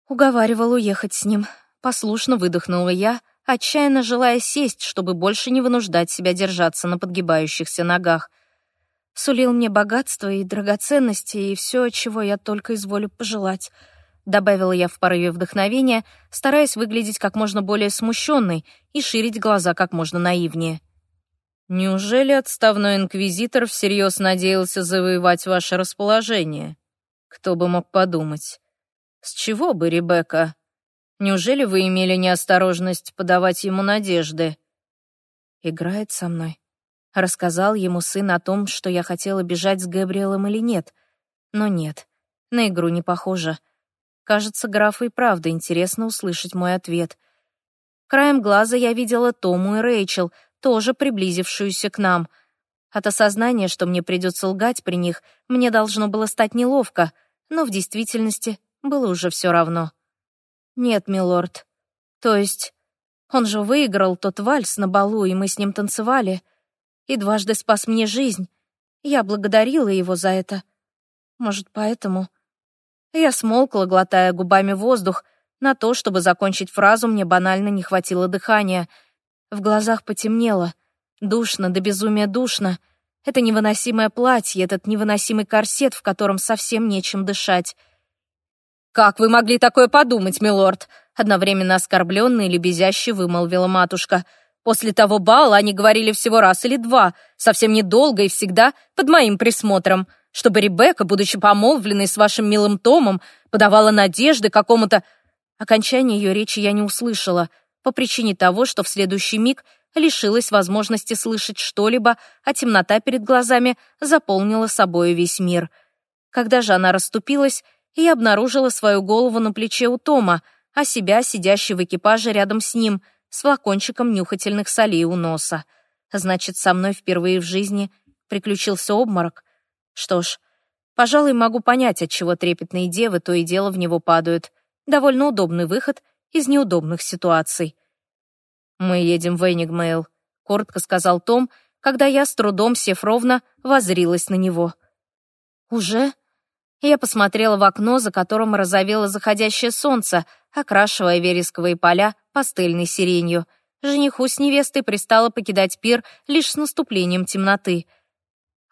Уговаривал уехать с ним. Послушно выдохнула я, отчаянно желая сесть, чтобы больше не вынуждать себя держаться на подгибающихся ногах. Сулил мне богатство и драгоценности, и все, чего я только изволю пожелать — добавила я в порыве вдохновения, стараясь выглядеть как можно более смущенной и ширить глаза как можно наивнее. Неужели отставной инквизитор всерьез надеялся завоевать ваше расположение? Кто бы мог подумать? С чего бы, Ребекка? Неужели вы имели неосторожность подавать ему надежды? Играет со мной. Рассказал ему сын о том, что я хотела бежать с Габриэлем или нет. Но нет, на игру не похоже. Кажется, графу и правда интересно услышать мой ответ. Краем глаза я видела Тому и Рэйчел, тоже приблизившуюся к нам. От осознания, что мне придется лгать при них, мне должно было стать неловко, но в действительности было уже все равно. «Нет, милорд. То есть, он же выиграл тот вальс на балу, и мы с ним танцевали, и дважды спас мне жизнь. Я благодарила его за это. Может, поэтому...» Я смолкла, глотая губами воздух. На то, чтобы закончить фразу, мне банально не хватило дыхания. В глазах потемнело. Душно, до безумия душно. Это невыносимое платье, этот невыносимый корсет, в котором совсем нечем дышать. «Как вы могли такое подумать, милорд?» Одновременно оскорбленный и лебезяще вымолвила матушка. «После того бала они говорили всего раз или два, совсем недолго и всегда под моим присмотром, чтобы Ребекка, будучи помолвленной с вашим милым Томом, подавала надежды какому-то...» Окончание ее речи я не услышала, по причине того, что в следующий миг лишилась возможности слышать что-либо, а темнота перед глазами заполнила собой весь мир. Когда же она расступилась, и обнаружила свою голову на плече у Тома, а себя, сидящей в экипаже рядом с ним, с флакончиком нюхательных солей у носа. Значит, со мной впервые в жизни приключился обморок. Что ж, пожалуй, могу понять, от чего трепетные девы то и дело в него падают. Довольно удобный выход из неудобных ситуаций. «Мы едем в Энигмейл», — коротко сказал Том, когда я, с трудом сев ровно, возрилась на него. «Уже?» Я посмотрела в окно, за которым розовело заходящее солнце, окрашивая вересковые поля пастельной сиренью. Жениху с невестой пристало покидать пир лишь с наступлением темноты.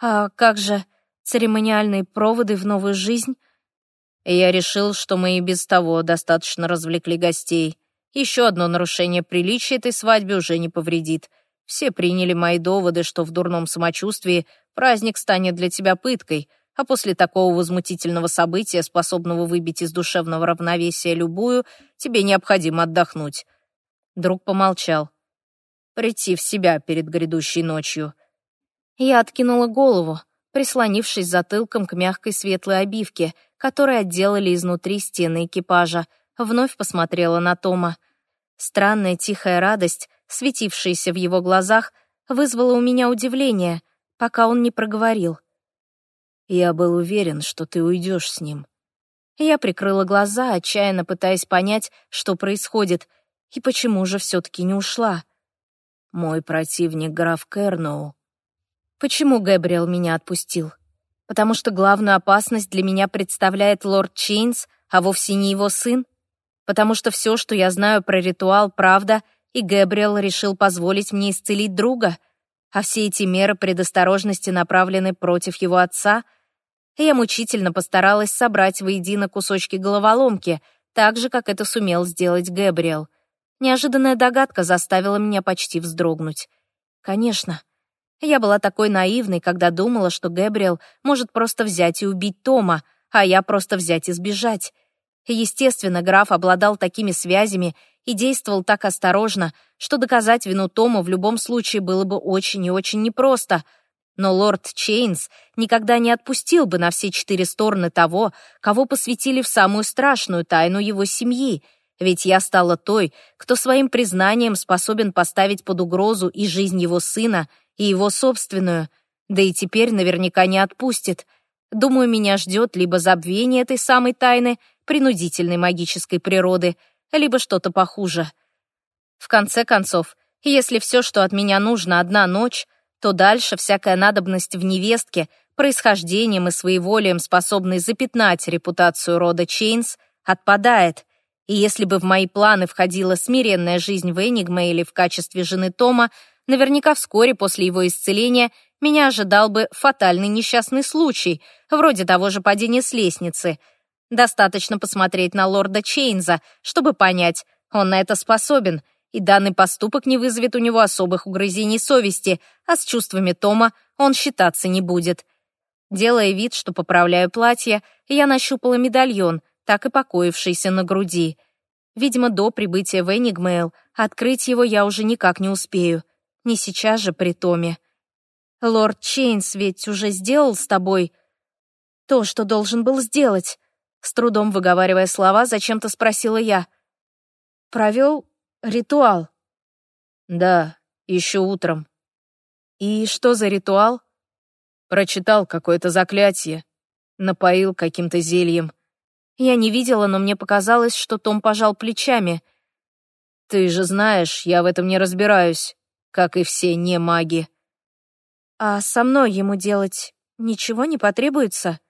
«А как же церемониальные проводы в новую жизнь?» Я решил, что мы и без того достаточно развлекли гостей. Еще одно нарушение приличия этой свадьбе уже не повредит. Все приняли мои доводы, что в дурном самочувствии праздник станет для тебя пыткой — а после такого возмутительного события, способного выбить из душевного равновесия любую, тебе необходимо отдохнуть». Друг помолчал. «Прийти в себя перед грядущей ночью». Я откинула голову, прислонившись затылком к мягкой светлой обивке, которой отделали изнутри стены экипажа, вновь посмотрела на Тома. Странная тихая радость, светившаяся в его глазах, вызвала у меня удивление, пока он не проговорил. Я был уверен, что ты уйдешь с ним. Я прикрыла глаза, отчаянно пытаясь понять, что происходит, и почему же все-таки не ушла. Мой противник граф Керноу. Почему Гэбриэл меня отпустил? Потому что главную опасность для меня представляет лорд Чейнс, а вовсе не его сын? Потому что все, что я знаю про ритуал, правда, и Гэбриэл решил позволить мне исцелить друга, а все эти меры предосторожности направлены против его отца — я мучительно постаралась собрать воедино кусочки головоломки, так же, как это сумел сделать Гэбриэл. Неожиданная догадка заставила меня почти вздрогнуть. Конечно. Я была такой наивной, когда думала, что Гэбриэл может просто взять и убить Тома, а я просто взять и сбежать. Естественно, граф обладал такими связями и действовал так осторожно, что доказать вину Тома в любом случае было бы очень и очень непросто — но лорд Чейнс никогда не отпустил бы на все четыре стороны того, кого посвятили в самую страшную тайну его семьи, ведь я стала той, кто своим признанием способен поставить под угрозу и жизнь его сына, и его собственную, да и теперь наверняка не отпустит. Думаю, меня ждет либо забвение этой самой тайны, принудительной магической природы, либо что-то похуже. В конце концов, если все, что от меня нужно, одна ночь, то дальше всякая надобность в невестке, происхождением и своеволием, способной запятнать репутацию рода Чейнс, отпадает. И если бы в мои планы входила смиренная жизнь в Энигмейле в качестве жены Тома, наверняка вскоре после его исцеления меня ожидал бы фатальный несчастный случай, вроде того же падения с лестницы. Достаточно посмотреть на лорда Чейнза, чтобы понять, он на это способен — и данный поступок не вызовет у него особых угрызений совести, а с чувствами Тома он считаться не будет. Делая вид, что поправляю платье, я нащупала медальон, так и покоившийся на груди. Видимо, до прибытия в Энигмейл открыть его я уже никак не успею. Не сейчас же при Томе. Лорд Чейнс ведь уже сделал с тобой то, что должен был сделать. С трудом выговаривая слова, зачем-то спросила я. Провел ритуал. Да, еще утром. И что за ритуал? Прочитал какое-то заклятие, напоил каким-то зельем. Я не видела, но мне показалось, что Том пожал плечами. Ты же знаешь, я в этом не разбираюсь, как и все не маги. А со мной ему делать ничего не потребуется?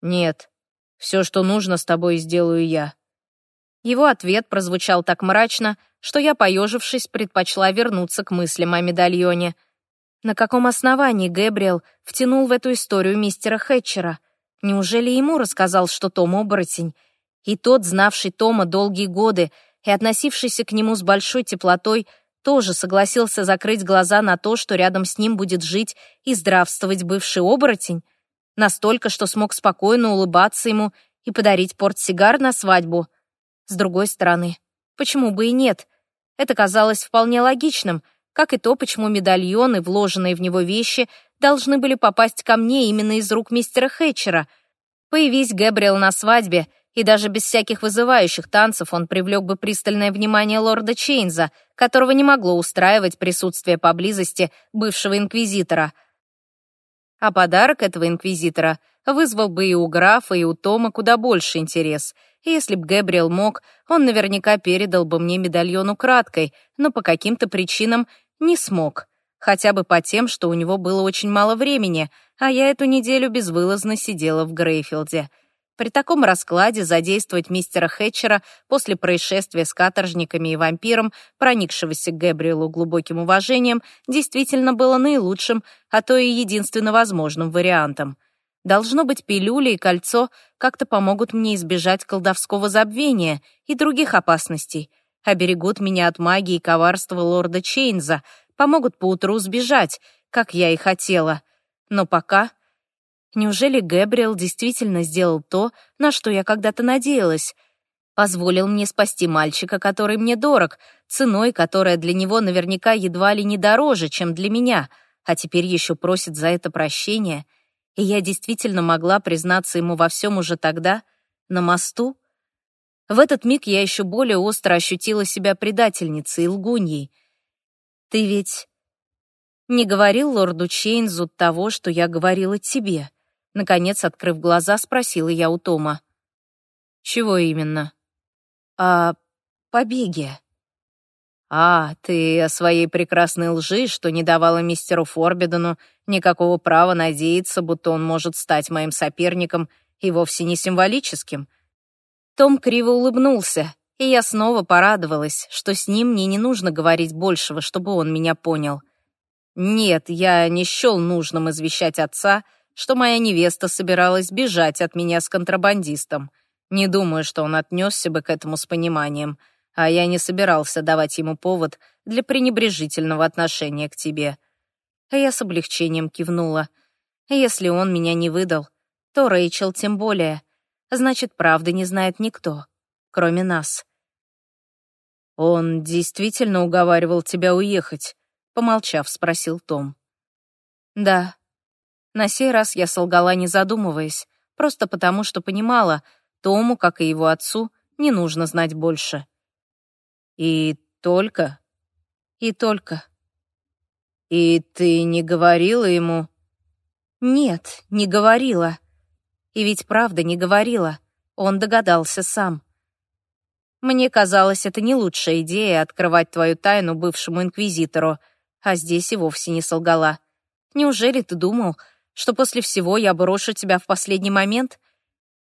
Нет. Все, что нужно, с тобой сделаю я. Его ответ прозвучал так мрачно, что я, поежившись, предпочла вернуться к мыслям о медальоне. На каком основании Гэбриэл втянул в эту историю мистера Хэтчера? Неужели ему рассказал, что Том оборотень? И тот, знавший Тома долгие годы и относившийся к нему с большой теплотой, тоже согласился закрыть глаза на то, что рядом с ним будет жить и здравствовать бывший оборотень? Настолько, что смог спокойно улыбаться ему и подарить портсигар на свадьбу. С другой стороны, почему бы и нет? Это казалось вполне логичным, как и то, почему медальоны, вложенные в него вещи, должны были попасть ко мне именно из рук мистера Хэтчера. Появись Гэбриэл на свадьбе, и даже без всяких вызывающих танцев он привлек бы пристальное внимание лорда Чейнза, которого не могло устраивать присутствие поблизости бывшего инквизитора. А подарок этого инквизитора вызвал бы и у графа, и у Тома куда больше интерес — если б Гэбриэл мог, он наверняка передал бы мне медальон украдкой, но по каким-то причинам не смог. Хотя бы по тем, что у него было очень мало времени, а я эту неделю безвылазно сидела в Грейфилде. При таком раскладе задействовать мистера Хэтчера после происшествия с каторжниками и вампиром, проникшегося к Гэбриэлу глубоким уважением, действительно было наилучшим, а то и единственно возможным вариантом. Должно быть, пилюли и кольцо как-то помогут мне избежать колдовского забвения и других опасностей, оберегут меня от магии и коварства лорда Чейнза, помогут поутру сбежать, как я и хотела. Но пока... Неужели Гэбриэл действительно сделал то, на что я когда-то надеялась? Позволил мне спасти мальчика, который мне дорог, ценой, которая для него наверняка едва ли не дороже, чем для меня, а теперь еще просит за это прощения — и я действительно могла признаться ему во всем уже тогда, на мосту. В этот миг я еще более остро ощутила себя предательницей и лгуньей. «Ты ведь не говорил лорду Чейнзу того, что я говорила тебе?» Наконец, открыв глаза, спросила я у Тома. «Чего именно?» «О побеге». «А, ты о своей прекрасной лжи, что не давала мистеру Форбидену никакого права надеяться, будто он может стать моим соперником и вовсе не символическим». Том криво улыбнулся, и я снова порадовалась, что с ним мне не нужно говорить большего, чтобы он меня понял. Нет, я не счел нужным извещать отца, что моя невеста собиралась бежать от меня с контрабандистом. Не думаю, что он отнесся бы к этому с пониманием — а я не собирался давать ему повод для пренебрежительного отношения к тебе. А я с облегчением кивнула. Если он меня не выдал, то Рэйчел тем более. Значит, правды не знает никто, кроме нас. «Он действительно уговаривал тебя уехать?» — помолчав, спросил Том. «Да». На сей раз я солгала, не задумываясь, просто потому, что понимала, Тому, как и его отцу, не нужно знать больше. И только? И только. И ты не говорила ему? Нет, не говорила. И ведь правда не говорила. Он догадался сам. Мне казалось, это не лучшая идея открывать твою тайну бывшему инквизитору, а здесь и вовсе не солгала. Неужели ты думал, что после всего я брошу тебя в последний момент?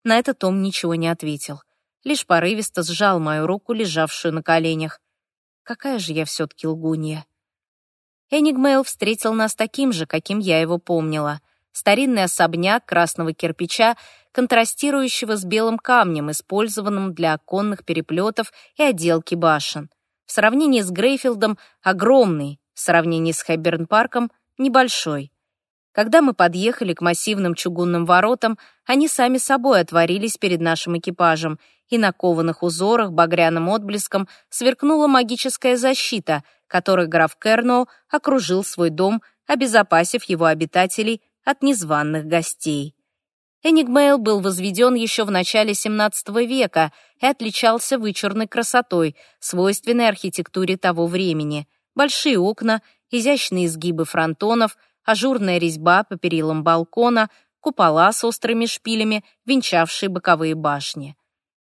На это Том ничего не ответил лишь порывисто сжал мою руку, лежавшую на коленях. Какая же я все-таки лгунья. Энигмейл встретил нас таким же, каким я его помнила. Старинный особняк красного кирпича, контрастирующего с белым камнем, использованным для оконных переплетов и отделки башен. В сравнении с Грейфилдом огромный, в сравнении с Хэбберн-парком небольшой. Когда мы подъехали к массивным чугунным воротам, они сами собой отворились перед нашим экипажем, и на кованых узорах багряным отблеском сверкнула магическая защита, которой граф Керноу окружил свой дом, обезопасив его обитателей от незваных гостей. Энигмейл был возведен еще в начале XVII века и отличался вычурной красотой, свойственной архитектуре того времени. Большие окна, изящные изгибы фронтонов — ажурная резьба по перилам балкона, купола с острыми шпилями, венчавшие боковые башни.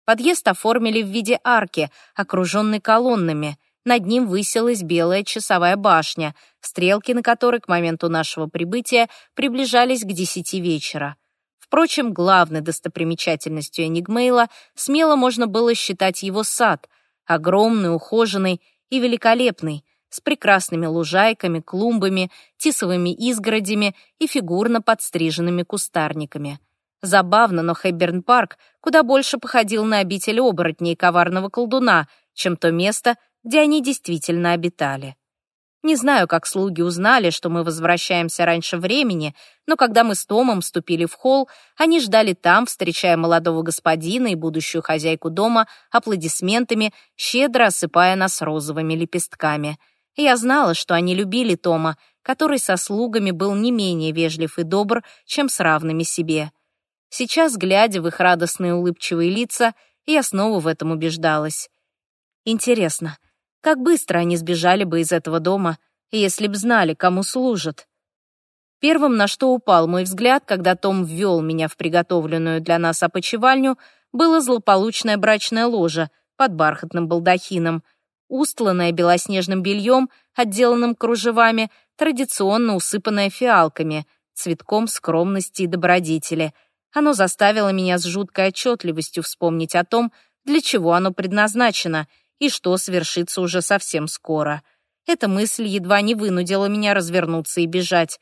Подъезд оформили в виде арки, окруженной колоннами. Над ним высилась белая часовая башня, стрелки на которой к моменту нашего прибытия приближались к десяти вечера. Впрочем, главной достопримечательностью Энигмейла смело можно было считать его сад, огромный, ухоженный и великолепный, с прекрасными лужайками, клумбами, тисовыми изгородями и фигурно подстриженными кустарниками. Забавно, но Хэбберн-парк куда больше походил на обитель оборотней коварного колдуна, чем то место, где они действительно обитали. Не знаю, как слуги узнали, что мы возвращаемся раньше времени, но когда мы с Томом вступили в холл, они ждали там, встречая молодого господина и будущую хозяйку дома аплодисментами, щедро осыпая нас розовыми лепестками — я знала, что они любили Тома, который со слугами был не менее вежлив и добр, чем с равными себе. Сейчас, глядя в их радостные улыбчивые лица, я снова в этом убеждалась. Интересно, как быстро они сбежали бы из этого дома, если б знали, кому служат? Первым, на что упал мой взгляд, когда Том ввел меня в приготовленную для нас опочивальню, было злополучное брачное ложе под бархатным балдахином — устланная белоснежным бельем, отделанным кружевами, традиционно усыпанная фиалками, цветком скромности и добродетели. Оно заставило меня с жуткой отчетливостью вспомнить о том, для чего оно предназначено и что свершится уже совсем скоро. Эта мысль едва не вынудила меня развернуться и бежать.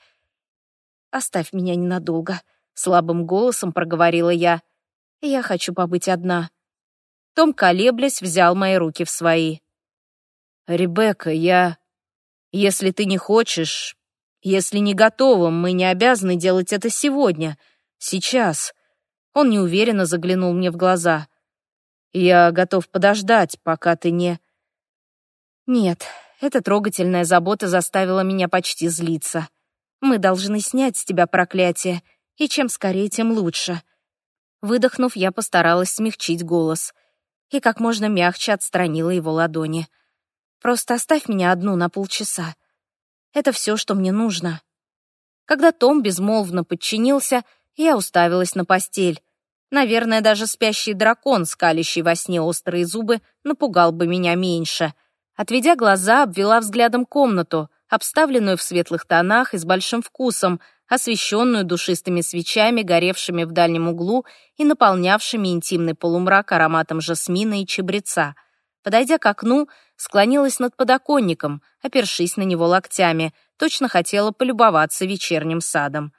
«Оставь меня ненадолго», — слабым голосом проговорила я. «Я хочу побыть одна». Том, колеблясь, взял мои руки в свои. «Ребекка, я... Если ты не хочешь, если не готова, мы не обязаны делать это сегодня, сейчас». Он неуверенно заглянул мне в глаза. «Я готов подождать, пока ты не...» «Нет, эта трогательная забота заставила меня почти злиться. Мы должны снять с тебя проклятие, и чем скорее, тем лучше». Выдохнув, я постаралась смягчить голос и как можно мягче отстранила его ладони. Просто оставь меня одну на полчаса. Это все, что мне нужно». Когда Том безмолвно подчинился, я уставилась на постель. Наверное, даже спящий дракон, скалящий во сне острые зубы, напугал бы меня меньше. Отведя глаза, обвела взглядом комнату, обставленную в светлых тонах и с большим вкусом, освещенную душистыми свечами, горевшими в дальнем углу и наполнявшими интимный полумрак ароматом жасмина и чебреца. Подойдя к окну, склонилась над подоконником, опершись на него локтями, точно хотела полюбоваться вечерним садом.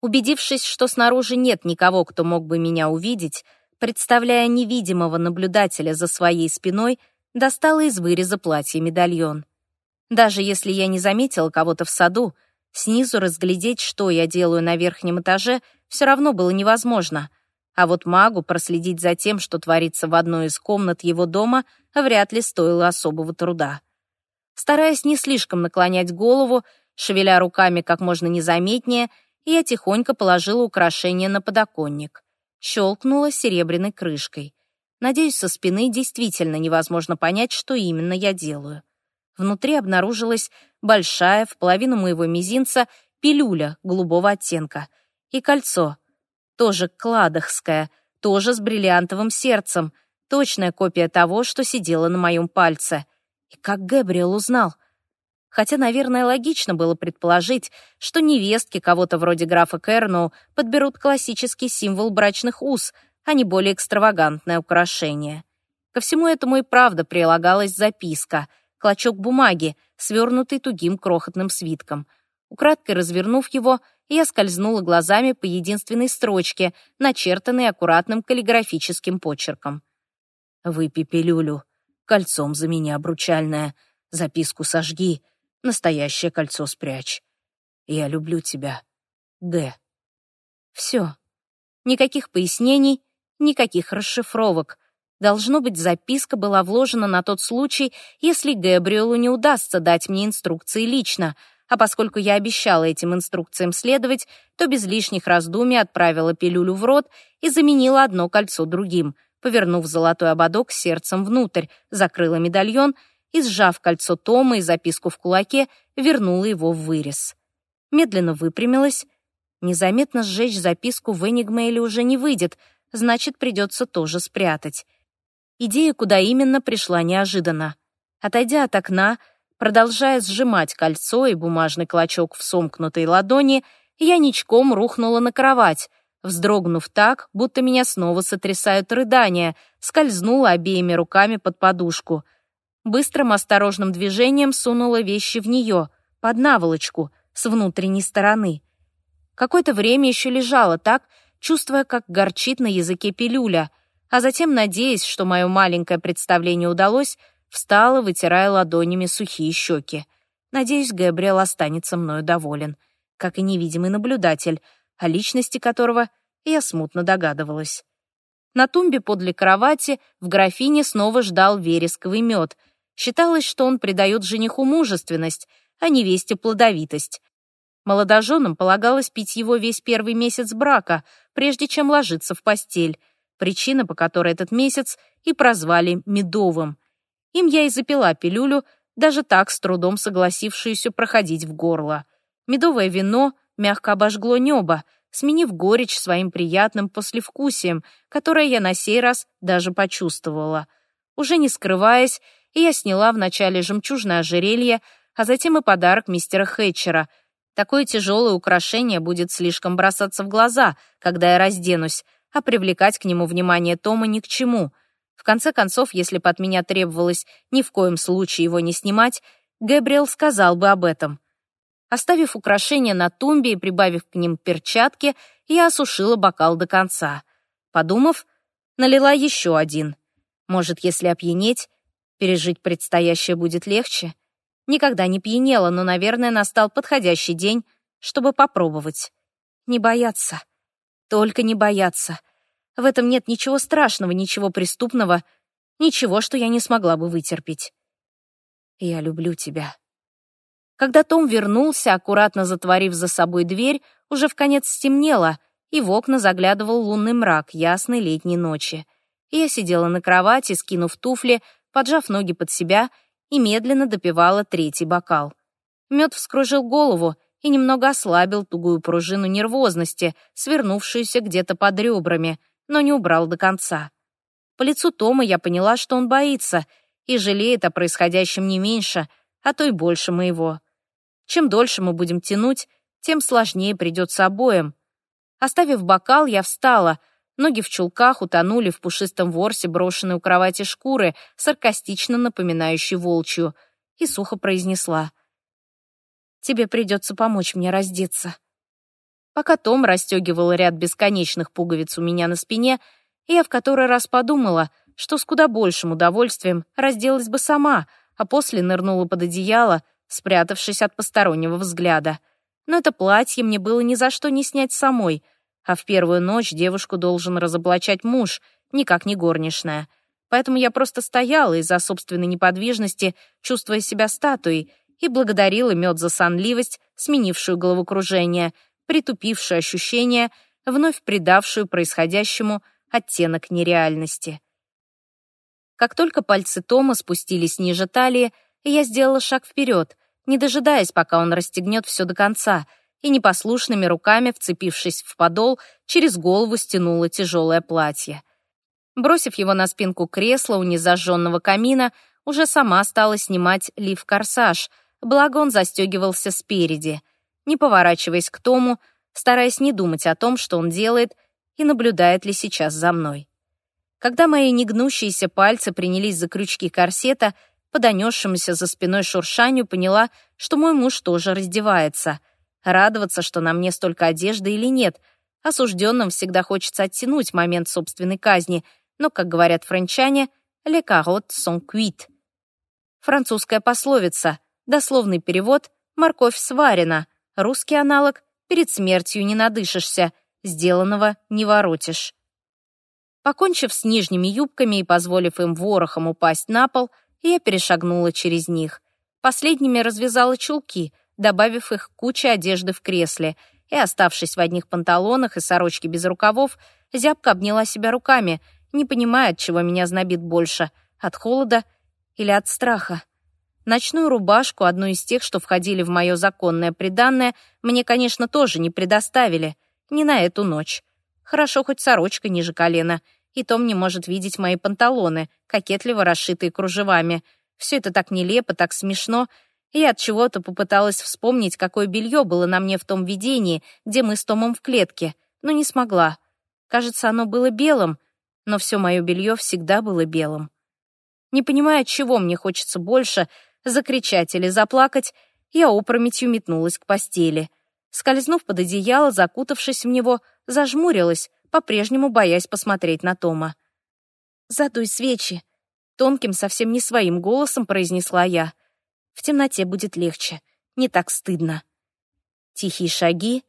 Убедившись, что снаружи нет никого, кто мог бы меня увидеть, представляя невидимого наблюдателя за своей спиной, достала из выреза платья медальон. Даже если я не заметила кого-то в саду, снизу разглядеть, что я делаю на верхнем этаже, все равно было невозможно. А вот магу проследить за тем, что творится в одной из комнат его дома, вряд ли стоило особого труда. Стараясь не слишком наклонять голову, шевеля руками как можно незаметнее, я тихонько положила украшение на подоконник. Щелкнула серебряной крышкой. Надеюсь, со спины действительно невозможно понять, что именно я делаю. Внутри обнаружилась большая, в половину моего мизинца, пилюля голубого оттенка и кольцо — тоже кладохская, тоже с бриллиантовым сердцем, точная копия того, что сидело на моем пальце. И как Гэбриэл узнал? Хотя, наверное, логично было предположить, что невестки кого-то вроде графа Керну подберут классический символ брачных уз, а не более экстравагантное украшение. Ко всему этому и правда прилагалась записка, клочок бумаги, свернутый тугим крохотным свитком. Украдкой развернув его, я скользнула глазами по единственной строчке, начертанной аккуратным каллиграфическим почерком. «Выпей пилюлю. кольцом за меня обручальное. Записку сожги, настоящее кольцо спрячь. Я люблю тебя. Г. Все. Никаких пояснений, никаких расшифровок. Должно быть, записка была вложена на тот случай, если Гэбриэлу не удастся дать мне инструкции лично, а поскольку я обещала этим инструкциям следовать, то без лишних раздумий отправила пилюлю в рот и заменила одно кольцо другим, повернув золотой ободок сердцем внутрь, закрыла медальон и, сжав кольцо Тома и записку в кулаке, вернула его в вырез. Медленно выпрямилась. Незаметно сжечь записку в Энигмейле уже не выйдет, значит, придется тоже спрятать. Идея, куда именно, пришла неожиданно. Отойдя от окна, продолжая сжимать кольцо и бумажный клочок в сомкнутой ладони, я ничком рухнула на кровать, вздрогнув так, будто меня снова сотрясают рыдания, скользнула обеими руками под подушку. Быстрым осторожным движением сунула вещи в нее, под наволочку, с внутренней стороны. Какое-то время еще лежала так, чувствуя, как горчит на языке пилюля, а затем, надеясь, что мое маленькое представление удалось, встала, вытирая ладонями сухие щеки. Надеюсь, Габриэл останется мною доволен, как и невидимый наблюдатель, о личности которого я смутно догадывалась. На тумбе подле кровати в графине снова ждал вересковый мед. Считалось, что он придает жениху мужественность, а невесте плодовитость. Молодоженам полагалось пить его весь первый месяц брака, прежде чем ложиться в постель причина, по которой этот месяц и прозвали медовым. Им я и запила пилюлю, даже так с трудом согласившуюся проходить в горло. Медовое вино мягко обожгло небо, сменив горечь своим приятным послевкусием, которое я на сей раз даже почувствовала. Уже не скрываясь, я сняла вначале жемчужное ожерелье, а затем и подарок мистера Хэтчера. Такое тяжелое украшение будет слишком бросаться в глаза, когда я разденусь, а привлекать к нему внимание Тома ни к чему. В конце концов, если бы от меня требовалось ни в коем случае его не снимать, Гэбриэл сказал бы об этом. Оставив украшения на тумбе и прибавив к ним перчатки, я осушила бокал до конца. Подумав, налила еще один. Может, если опьянеть, пережить предстоящее будет легче? Никогда не пьянела, но, наверное, настал подходящий день, чтобы попробовать. Не бояться. Только не бояться. В этом нет ничего страшного, ничего преступного, ничего, что я не смогла бы вытерпеть. Я люблю тебя. Когда Том вернулся, аккуратно затворив за собой дверь, уже в конец стемнело, и в окна заглядывал лунный мрак ясной летней ночи. Я сидела на кровати, скинув туфли, поджав ноги под себя и медленно допивала третий бокал. Мед вскружил голову, и немного ослабил тугую пружину нервозности, свернувшуюся где-то под ребрами, но не убрал до конца. По лицу Тома я поняла, что он боится и жалеет о происходящем не меньше, а то и больше моего. Чем дольше мы будем тянуть, тем сложнее придется обоим. Оставив бокал, я встала, ноги в чулках утонули в пушистом ворсе, брошенной у кровати шкуры, саркастично напоминающей волчью, и сухо произнесла. Тебе придется помочь мне раздеться». Пока Том расстегивал ряд бесконечных пуговиц у меня на спине, я в который раз подумала, что с куда большим удовольствием разделась бы сама, а после нырнула под одеяло, спрятавшись от постороннего взгляда. Но это платье мне было ни за что не снять самой, а в первую ночь девушку должен разоблачать муж, никак не горничная. Поэтому я просто стояла из-за собственной неподвижности, чувствуя себя статуей, и благодарила мед за сонливость, сменившую головокружение, притупившую ощущение, вновь придавшую происходящему оттенок нереальности. Как только пальцы Тома спустились ниже талии, я сделала шаг вперед, не дожидаясь, пока он расстегнет все до конца, и непослушными руками, вцепившись в подол, через голову стянула тяжелое платье. Бросив его на спинку кресла у незажженного камина, уже сама стала снимать лиф-корсаж — благо он застегивался спереди, не поворачиваясь к Тому, стараясь не думать о том, что он делает и наблюдает ли сейчас за мной. Когда мои негнущиеся пальцы принялись за крючки корсета, по донесшемуся за спиной шуршанию поняла, что мой муж тоже раздевается. Радоваться, что на мне столько одежды или нет. Осужденным всегда хочется оттянуть момент собственной казни, но, как говорят франчане, «Les carottes sont cuites». Французская пословица, дословный перевод «морковь сварена», русский аналог «перед смертью не надышишься», сделанного не воротишь. Покончив с нижними юбками и позволив им ворохом упасть на пол, я перешагнула через них. Последними развязала чулки, добавив их куче одежды в кресле, и, оставшись в одних панталонах и сорочке без рукавов, зябко обняла себя руками, не понимая, от чего меня знобит больше — от холода или от страха. Ночную рубашку, одну из тех, что входили в мое законное приданное, мне, конечно, тоже не предоставили. Не на эту ночь. Хорошо, хоть сорочка ниже колена, и Том не может видеть мои панталоны, кокетливо расшитые кружевами. Все это так нелепо, так смешно. И от чего-то попыталась вспомнить, какое белье было на мне в том видении, где мы с Томом в клетке, но не смогла. Кажется, оно было белым, но все мое белье всегда было белым. Не понимая, чего мне хочется больше, закричать или заплакать, я опрометью метнулась к постели. Скользнув под одеяло, закутавшись в него, зажмурилась, по-прежнему боясь посмотреть на Тома. «Задуй свечи», — тонким, совсем не своим голосом произнесла я. «В темноте будет легче, не так стыдно». Тихие шаги,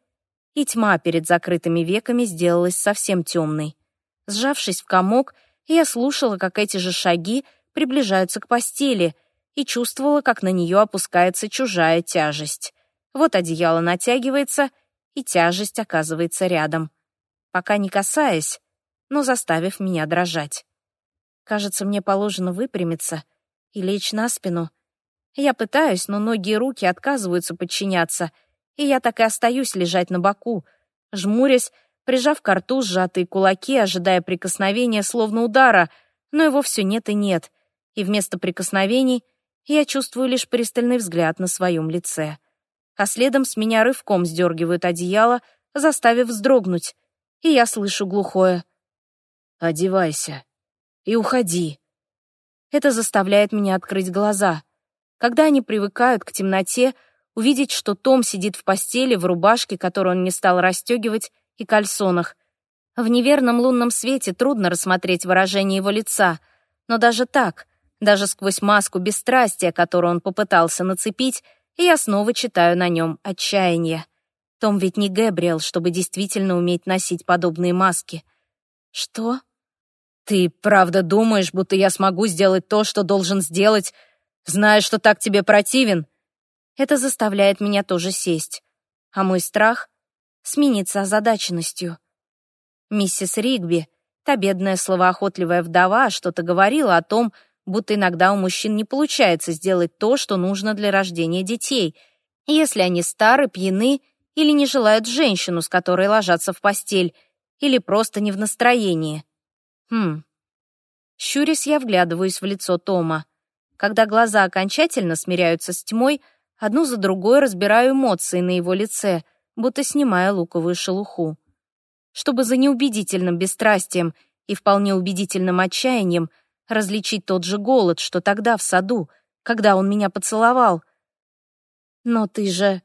и тьма перед закрытыми веками сделалась совсем темной. Сжавшись в комок, я слушала, как эти же шаги приближаются к постели, и чувствовала, как на нее опускается чужая тяжесть. Вот одеяло натягивается, и тяжесть оказывается рядом пока не касаясь, но заставив меня дрожать. Кажется, мне положено выпрямиться и лечь на спину. Я пытаюсь, но ноги и руки отказываются подчиняться, и я так и остаюсь лежать на боку, жмурясь, прижав к рту сжатые кулаки, ожидая прикосновения, словно удара, но его все нет и нет, и вместо прикосновений я чувствую лишь пристальный взгляд на своем лице. А следом с меня рывком сдергивают одеяло, заставив вздрогнуть — и я слышу глухое «Одевайся и уходи». Это заставляет меня открыть глаза. Когда они привыкают к темноте, увидеть, что Том сидит в постели в рубашке, которую он не стал расстегивать, и кальсонах. В неверном лунном свете трудно рассмотреть выражение его лица, но даже так, даже сквозь маску бесстрастия, которую он попытался нацепить, я снова читаю на нем отчаяние. Том ведь не Гэбриэл, чтобы действительно уметь носить подобные маски. Что? Ты правда думаешь, будто я смогу сделать то, что должен сделать, зная, что так тебе противен? Это заставляет меня тоже сесть. А мой страх сменится озадаченностью. Миссис Ригби, та бедная словоохотливая вдова, что-то говорила о том, будто иногда у мужчин не получается сделать то, что нужно для рождения детей, если они стары, пьяны или не желают женщину, с которой ложатся в постель, или просто не в настроении. Хм. Щурясь, я вглядываюсь в лицо Тома. Когда глаза окончательно смиряются с тьмой, одну за другой разбираю эмоции на его лице, будто снимая луковую шелуху. Чтобы за неубедительным бесстрастием и вполне убедительным отчаянием различить тот же голод, что тогда в саду, когда он меня поцеловал. «Но ты же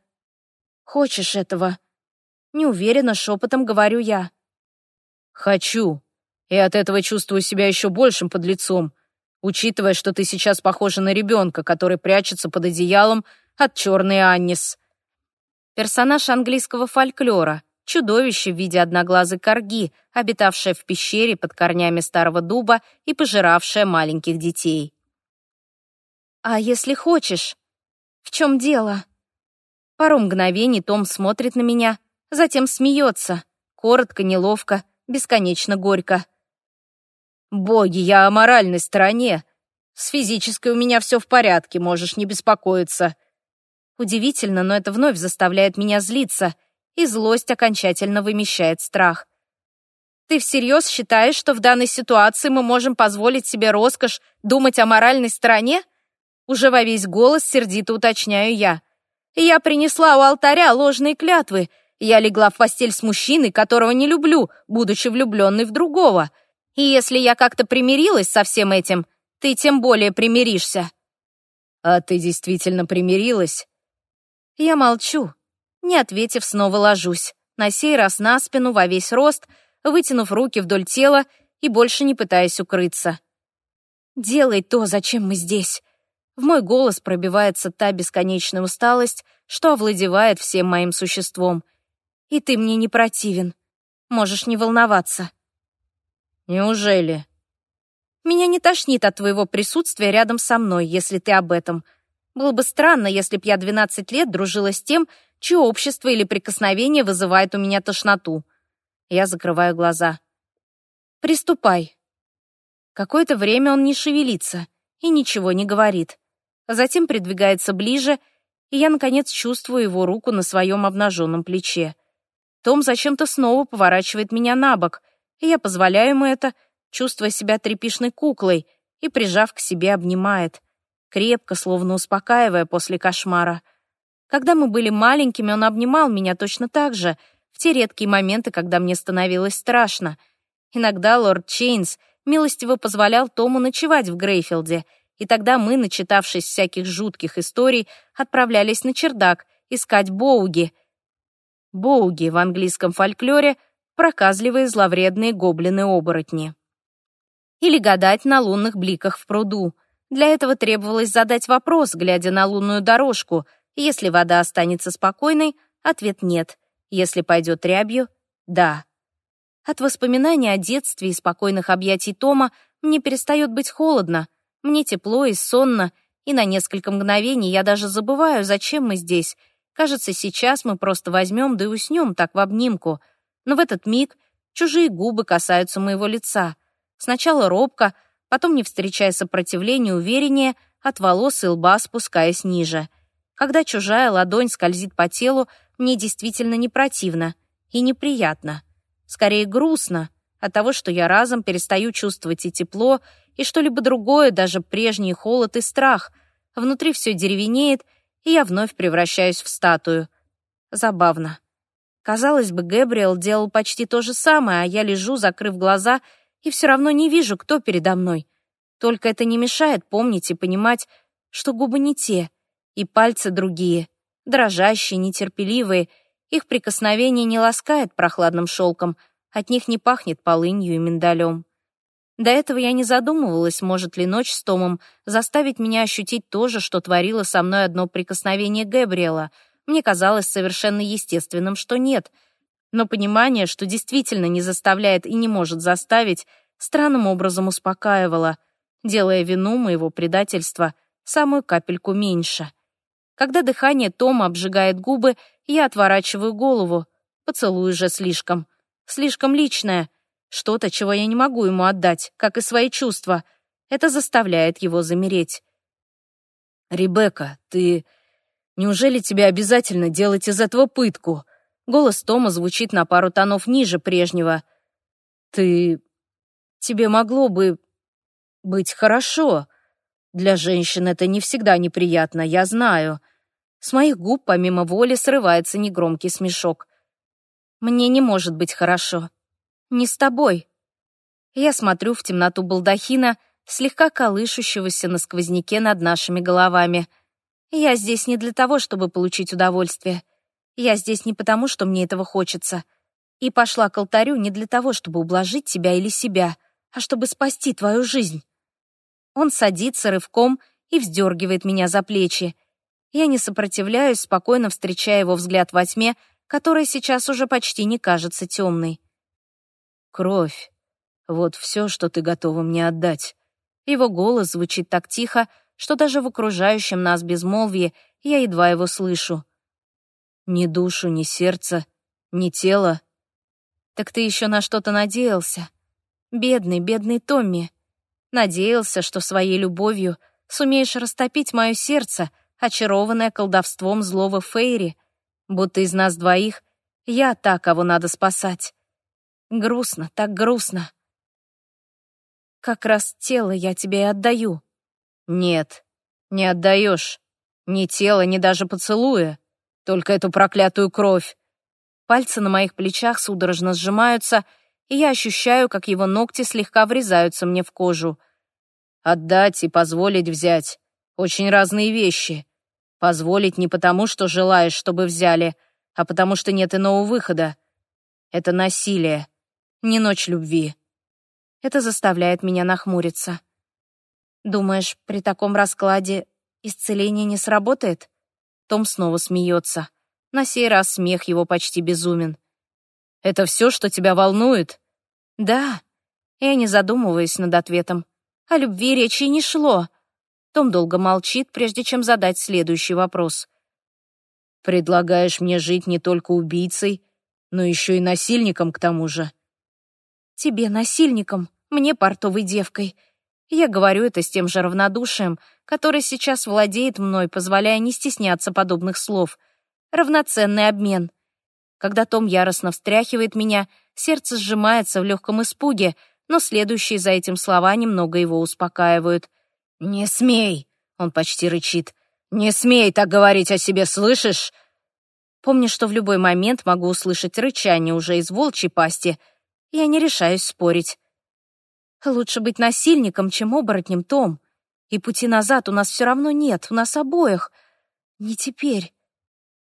Хочешь этого?» Неуверенно шепотом говорю я. «Хочу. И от этого чувствую себя еще большим подлецом, учитывая, что ты сейчас похожа на ребенка, который прячется под одеялом от черной Аннис». Персонаж английского фольклора, чудовище в виде одноглазой корги, обитавшее в пещере под корнями старого дуба и пожиравшее маленьких детей. «А если хочешь? В чем дело?» Пару мгновений Том смотрит на меня, затем смеется. Коротко, неловко, бесконечно горько. «Боги, я о моральной стороне. С физической у меня все в порядке, можешь не беспокоиться». Удивительно, но это вновь заставляет меня злиться, и злость окончательно вымещает страх. «Ты всерьез считаешь, что в данной ситуации мы можем позволить себе роскошь думать о моральной стороне?» Уже во весь голос сердито уточняю я. Я принесла у алтаря ложные клятвы. Я легла в постель с мужчиной, которого не люблю, будучи влюбленной в другого. И если я как-то примирилась со всем этим, ты тем более примиришься». «А ты действительно примирилась?» Я молчу. Не ответив, снова ложусь. На сей раз на спину во весь рост, вытянув руки вдоль тела и больше не пытаясь укрыться. Делай то, зачем мы здесь. В мой голос пробивается та бесконечная усталость, что овладевает всем моим существом. И ты мне не противен. Можешь не волноваться. Неужели? Меня не тошнит от твоего присутствия рядом со мной, если ты об этом. Было бы странно, если б я 12 лет дружила с тем, чье общество или прикосновение вызывает у меня тошноту. Я закрываю глаза. Приступай. Какое-то время он не шевелится и ничего не говорит. Затем придвигается ближе, и я, наконец, чувствую его руку на своем обнаженном плече. Том зачем-то снова поворачивает меня на бок, и я позволяю ему это, чувствуя себя тряпишной куклой, и, прижав к себе, обнимает, крепко, словно успокаивая после кошмара. Когда мы были маленькими, он обнимал меня точно так же, в те редкие моменты, когда мне становилось страшно. Иногда лорд Чейнс милостиво позволял Тому ночевать в Грейфилде — и тогда мы, начитавшись всяких жутких историй, отправлялись на чердак искать боуги. Боуги в английском фольклоре — проказливые зловредные гоблины-оборотни. Или гадать на лунных бликах в пруду. Для этого требовалось задать вопрос, глядя на лунную дорожку. Если вода останется спокойной, ответ «нет». Если пойдет рябью — «да». От воспоминаний о детстве и спокойных объятий Тома мне перестает быть холодно, мне тепло и сонно, и на несколько мгновений я даже забываю, зачем мы здесь. Кажется, сейчас мы просто возьмем да и уснем так в обнимку. Но в этот миг чужие губы касаются моего лица. Сначала робко, потом, не встречая сопротивления, увереннее, от волос и лба спускаясь ниже. Когда чужая ладонь скользит по телу, мне действительно не противно и неприятно. Скорее грустно от того, что я разом перестаю чувствовать и тепло, и что-либо другое, даже прежний холод и страх. Внутри все деревенеет, и я вновь превращаюсь в статую. Забавно. Казалось бы, Гэбриэл делал почти то же самое, а я лежу, закрыв глаза, и все равно не вижу, кто передо мной. Только это не мешает помнить и понимать, что губы не те, и пальцы другие, дрожащие, нетерпеливые, их прикосновение не ласкает прохладным шелком, от них не пахнет полынью и миндалем. До этого я не задумывалась, может ли ночь с Томом заставить меня ощутить то же, что творило со мной одно прикосновение Габриэла. Мне казалось совершенно естественным, что нет. Но понимание, что действительно не заставляет и не может заставить, странным образом успокаивало, делая вину моего предательства самую капельку меньше. Когда дыхание Тома обжигает губы, я отворачиваю голову. Поцелуй же слишком. Слишком личное — что-то, чего я не могу ему отдать, как и свои чувства. Это заставляет его замереть. «Ребекка, ты... Неужели тебе обязательно делать из этого пытку?» Голос Тома звучит на пару тонов ниже прежнего. «Ты... Тебе могло бы быть хорошо. Для женщин это не всегда неприятно, я знаю». С моих губ помимо воли срывается негромкий смешок. «Мне не может быть хорошо. Не с тобой. Я смотрю в темноту балдахина, слегка колышущегося на сквозняке над нашими головами. Я здесь не для того, чтобы получить удовольствие. Я здесь не потому, что мне этого хочется. И пошла к алтарю не для того, чтобы ублажить тебя или себя, а чтобы спасти твою жизнь. Он садится рывком и вздергивает меня за плечи. Я не сопротивляюсь, спокойно встречая его взгляд во тьме, которая сейчас уже почти не кажется темной. Кровь. Вот все, что ты готова мне отдать. Его голос звучит так тихо, что даже в окружающем нас безмолвии я едва его слышу. Ни душу, ни сердце, ни тело. Так ты еще на что-то надеялся? Бедный, бедный Томми. Надеялся, что своей любовью сумеешь растопить мое сердце, очарованное колдовством злого Фейри, будто из нас двоих я та, кого надо спасать. Грустно, так грустно. Как раз тело я тебе и отдаю. Нет, не отдаешь. Ни тело, ни даже поцелуя. Только эту проклятую кровь. Пальцы на моих плечах судорожно сжимаются, и я ощущаю, как его ногти слегка врезаются мне в кожу. Отдать и позволить взять — очень разные вещи. Позволить не потому, что желаешь, чтобы взяли, а потому что нет иного выхода. Это насилие не ночь любви. Это заставляет меня нахмуриться. Думаешь, при таком раскладе исцеление не сработает? Том снова смеется. На сей раз смех его почти безумен. Это все, что тебя волнует? Да. Я не задумываюсь над ответом. О любви речи не шло. Том долго молчит, прежде чем задать следующий вопрос. «Предлагаешь мне жить не только убийцей, но еще и насильником к тому же». «Тебе насильником, мне портовой девкой. Я говорю это с тем же равнодушием, который сейчас владеет мной, позволяя не стесняться подобных слов. Равноценный обмен. Когда Том яростно встряхивает меня, сердце сжимается в легком испуге, но следующие за этим слова немного его успокаивают. «Не смей!» — он почти рычит. «Не смей так говорить о себе, слышишь?» Помню, что в любой момент могу услышать рычание уже из волчьей пасти. Я не решаюсь спорить. Лучше быть насильником, чем оборотнем, Том. И пути назад у нас все равно нет, у нас обоих. Не теперь.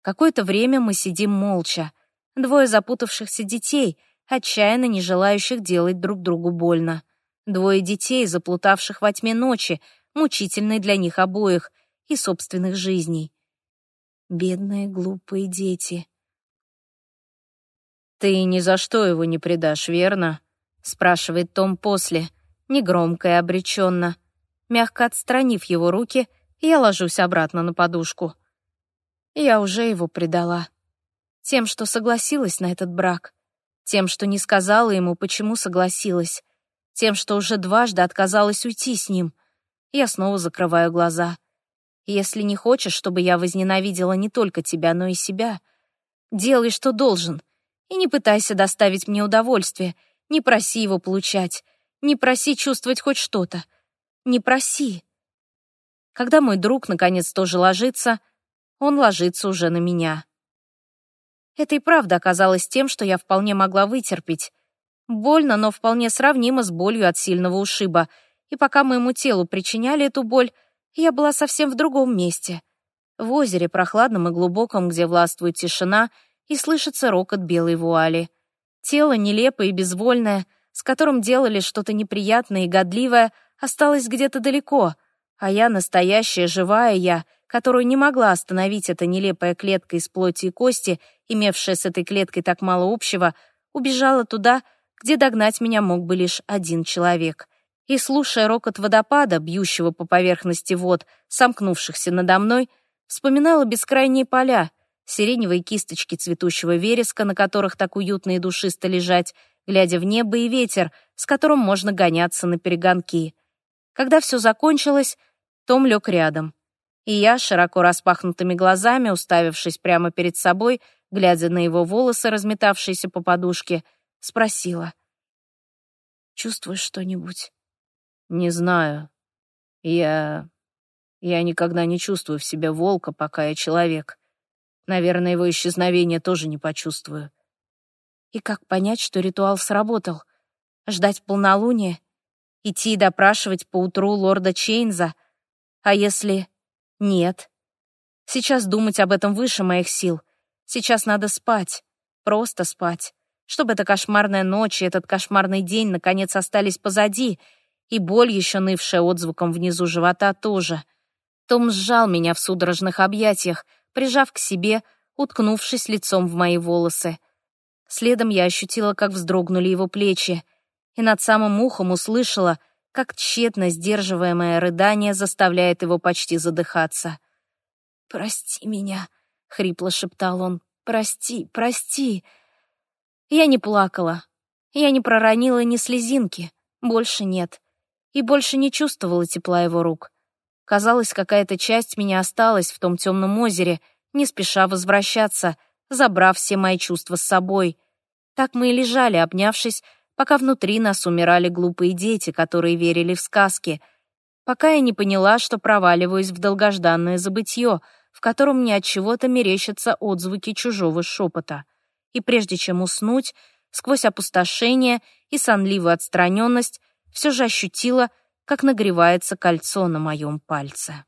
Какое-то время мы сидим молча. Двое запутавшихся детей, отчаянно не желающих делать друг другу больно. Двое детей, заплутавших во тьме ночи, мучительной для них обоих и собственных жизней. Бедные глупые дети. «Ты ни за что его не предашь, верно?» — спрашивает Том после, негромко и обреченно. Мягко отстранив его руки, я ложусь обратно на подушку. Я уже его предала. Тем, что согласилась на этот брак. Тем, что не сказала ему, почему согласилась. Тем, что уже дважды отказалась уйти с ним. Я снова закрываю глаза. Если не хочешь, чтобы я возненавидела не только тебя, но и себя, делай, что должен, и не пытайся доставить мне удовольствие — не проси его получать. Не проси чувствовать хоть что-то. Не проси. Когда мой друг наконец тоже ложится, он ложится уже на меня. Это и правда оказалось тем, что я вполне могла вытерпеть. Больно, но вполне сравнимо с болью от сильного ушиба. И пока моему телу причиняли эту боль, я была совсем в другом месте. В озере, прохладном и глубоком, где властвует тишина, и слышится рокот белой вуали. Тело нелепое и безвольное, с которым делали что-то неприятное и годливое, осталось где-то далеко, а я настоящая, живая я, которую не могла остановить эта нелепая клетка из плоти и кости, имевшая с этой клеткой так мало общего, убежала туда, где догнать меня мог бы лишь один человек. И, слушая рокот водопада, бьющего по поверхности вод, сомкнувшихся надо мной, вспоминала бескрайние поля, сиреневые кисточки цветущего вереска, на которых так уютно и душисто лежать, глядя в небо и ветер, с которым можно гоняться на перегонки. Когда все закончилось, Том лег рядом. И я, широко распахнутыми глазами, уставившись прямо перед собой, глядя на его волосы, разметавшиеся по подушке, спросила. «Чувствуешь что-нибудь?» «Не знаю. Я... я никогда не чувствую в себе волка, пока я человек. Наверное, его исчезновение тоже не почувствую. И как понять, что ритуал сработал? Ждать полнолуния? Идти и допрашивать поутру лорда Чейнза? А если нет? Сейчас думать об этом выше моих сил. Сейчас надо спать. Просто спать. Чтобы эта кошмарная ночь и этот кошмарный день наконец остались позади, и боль, еще нывшая отзвуком внизу живота, тоже. Том сжал меня в судорожных объятиях — прижав к себе, уткнувшись лицом в мои волосы. Следом я ощутила, как вздрогнули его плечи, и над самым ухом услышала, как тщетно сдерживаемое рыдание заставляет его почти задыхаться. «Прости меня», — хрипло шептал он, — «прости, прости». Я не плакала, я не проронила ни слезинки, больше нет, и больше не чувствовала тепла его рук. Казалось, какая-то часть меня осталась в том темном озере, не спеша возвращаться, забрав все мои чувства с собой. Так мы и лежали, обнявшись, пока внутри нас умирали глупые дети, которые верили в сказки, пока я не поняла, что проваливаюсь в долгожданное забытье, в котором мне от чего-то мерещатся отзвуки чужого шепота. И прежде чем уснуть, сквозь опустошение и сонливую отстраненность, все же ощутила, как нагревается кольцо на моем пальце.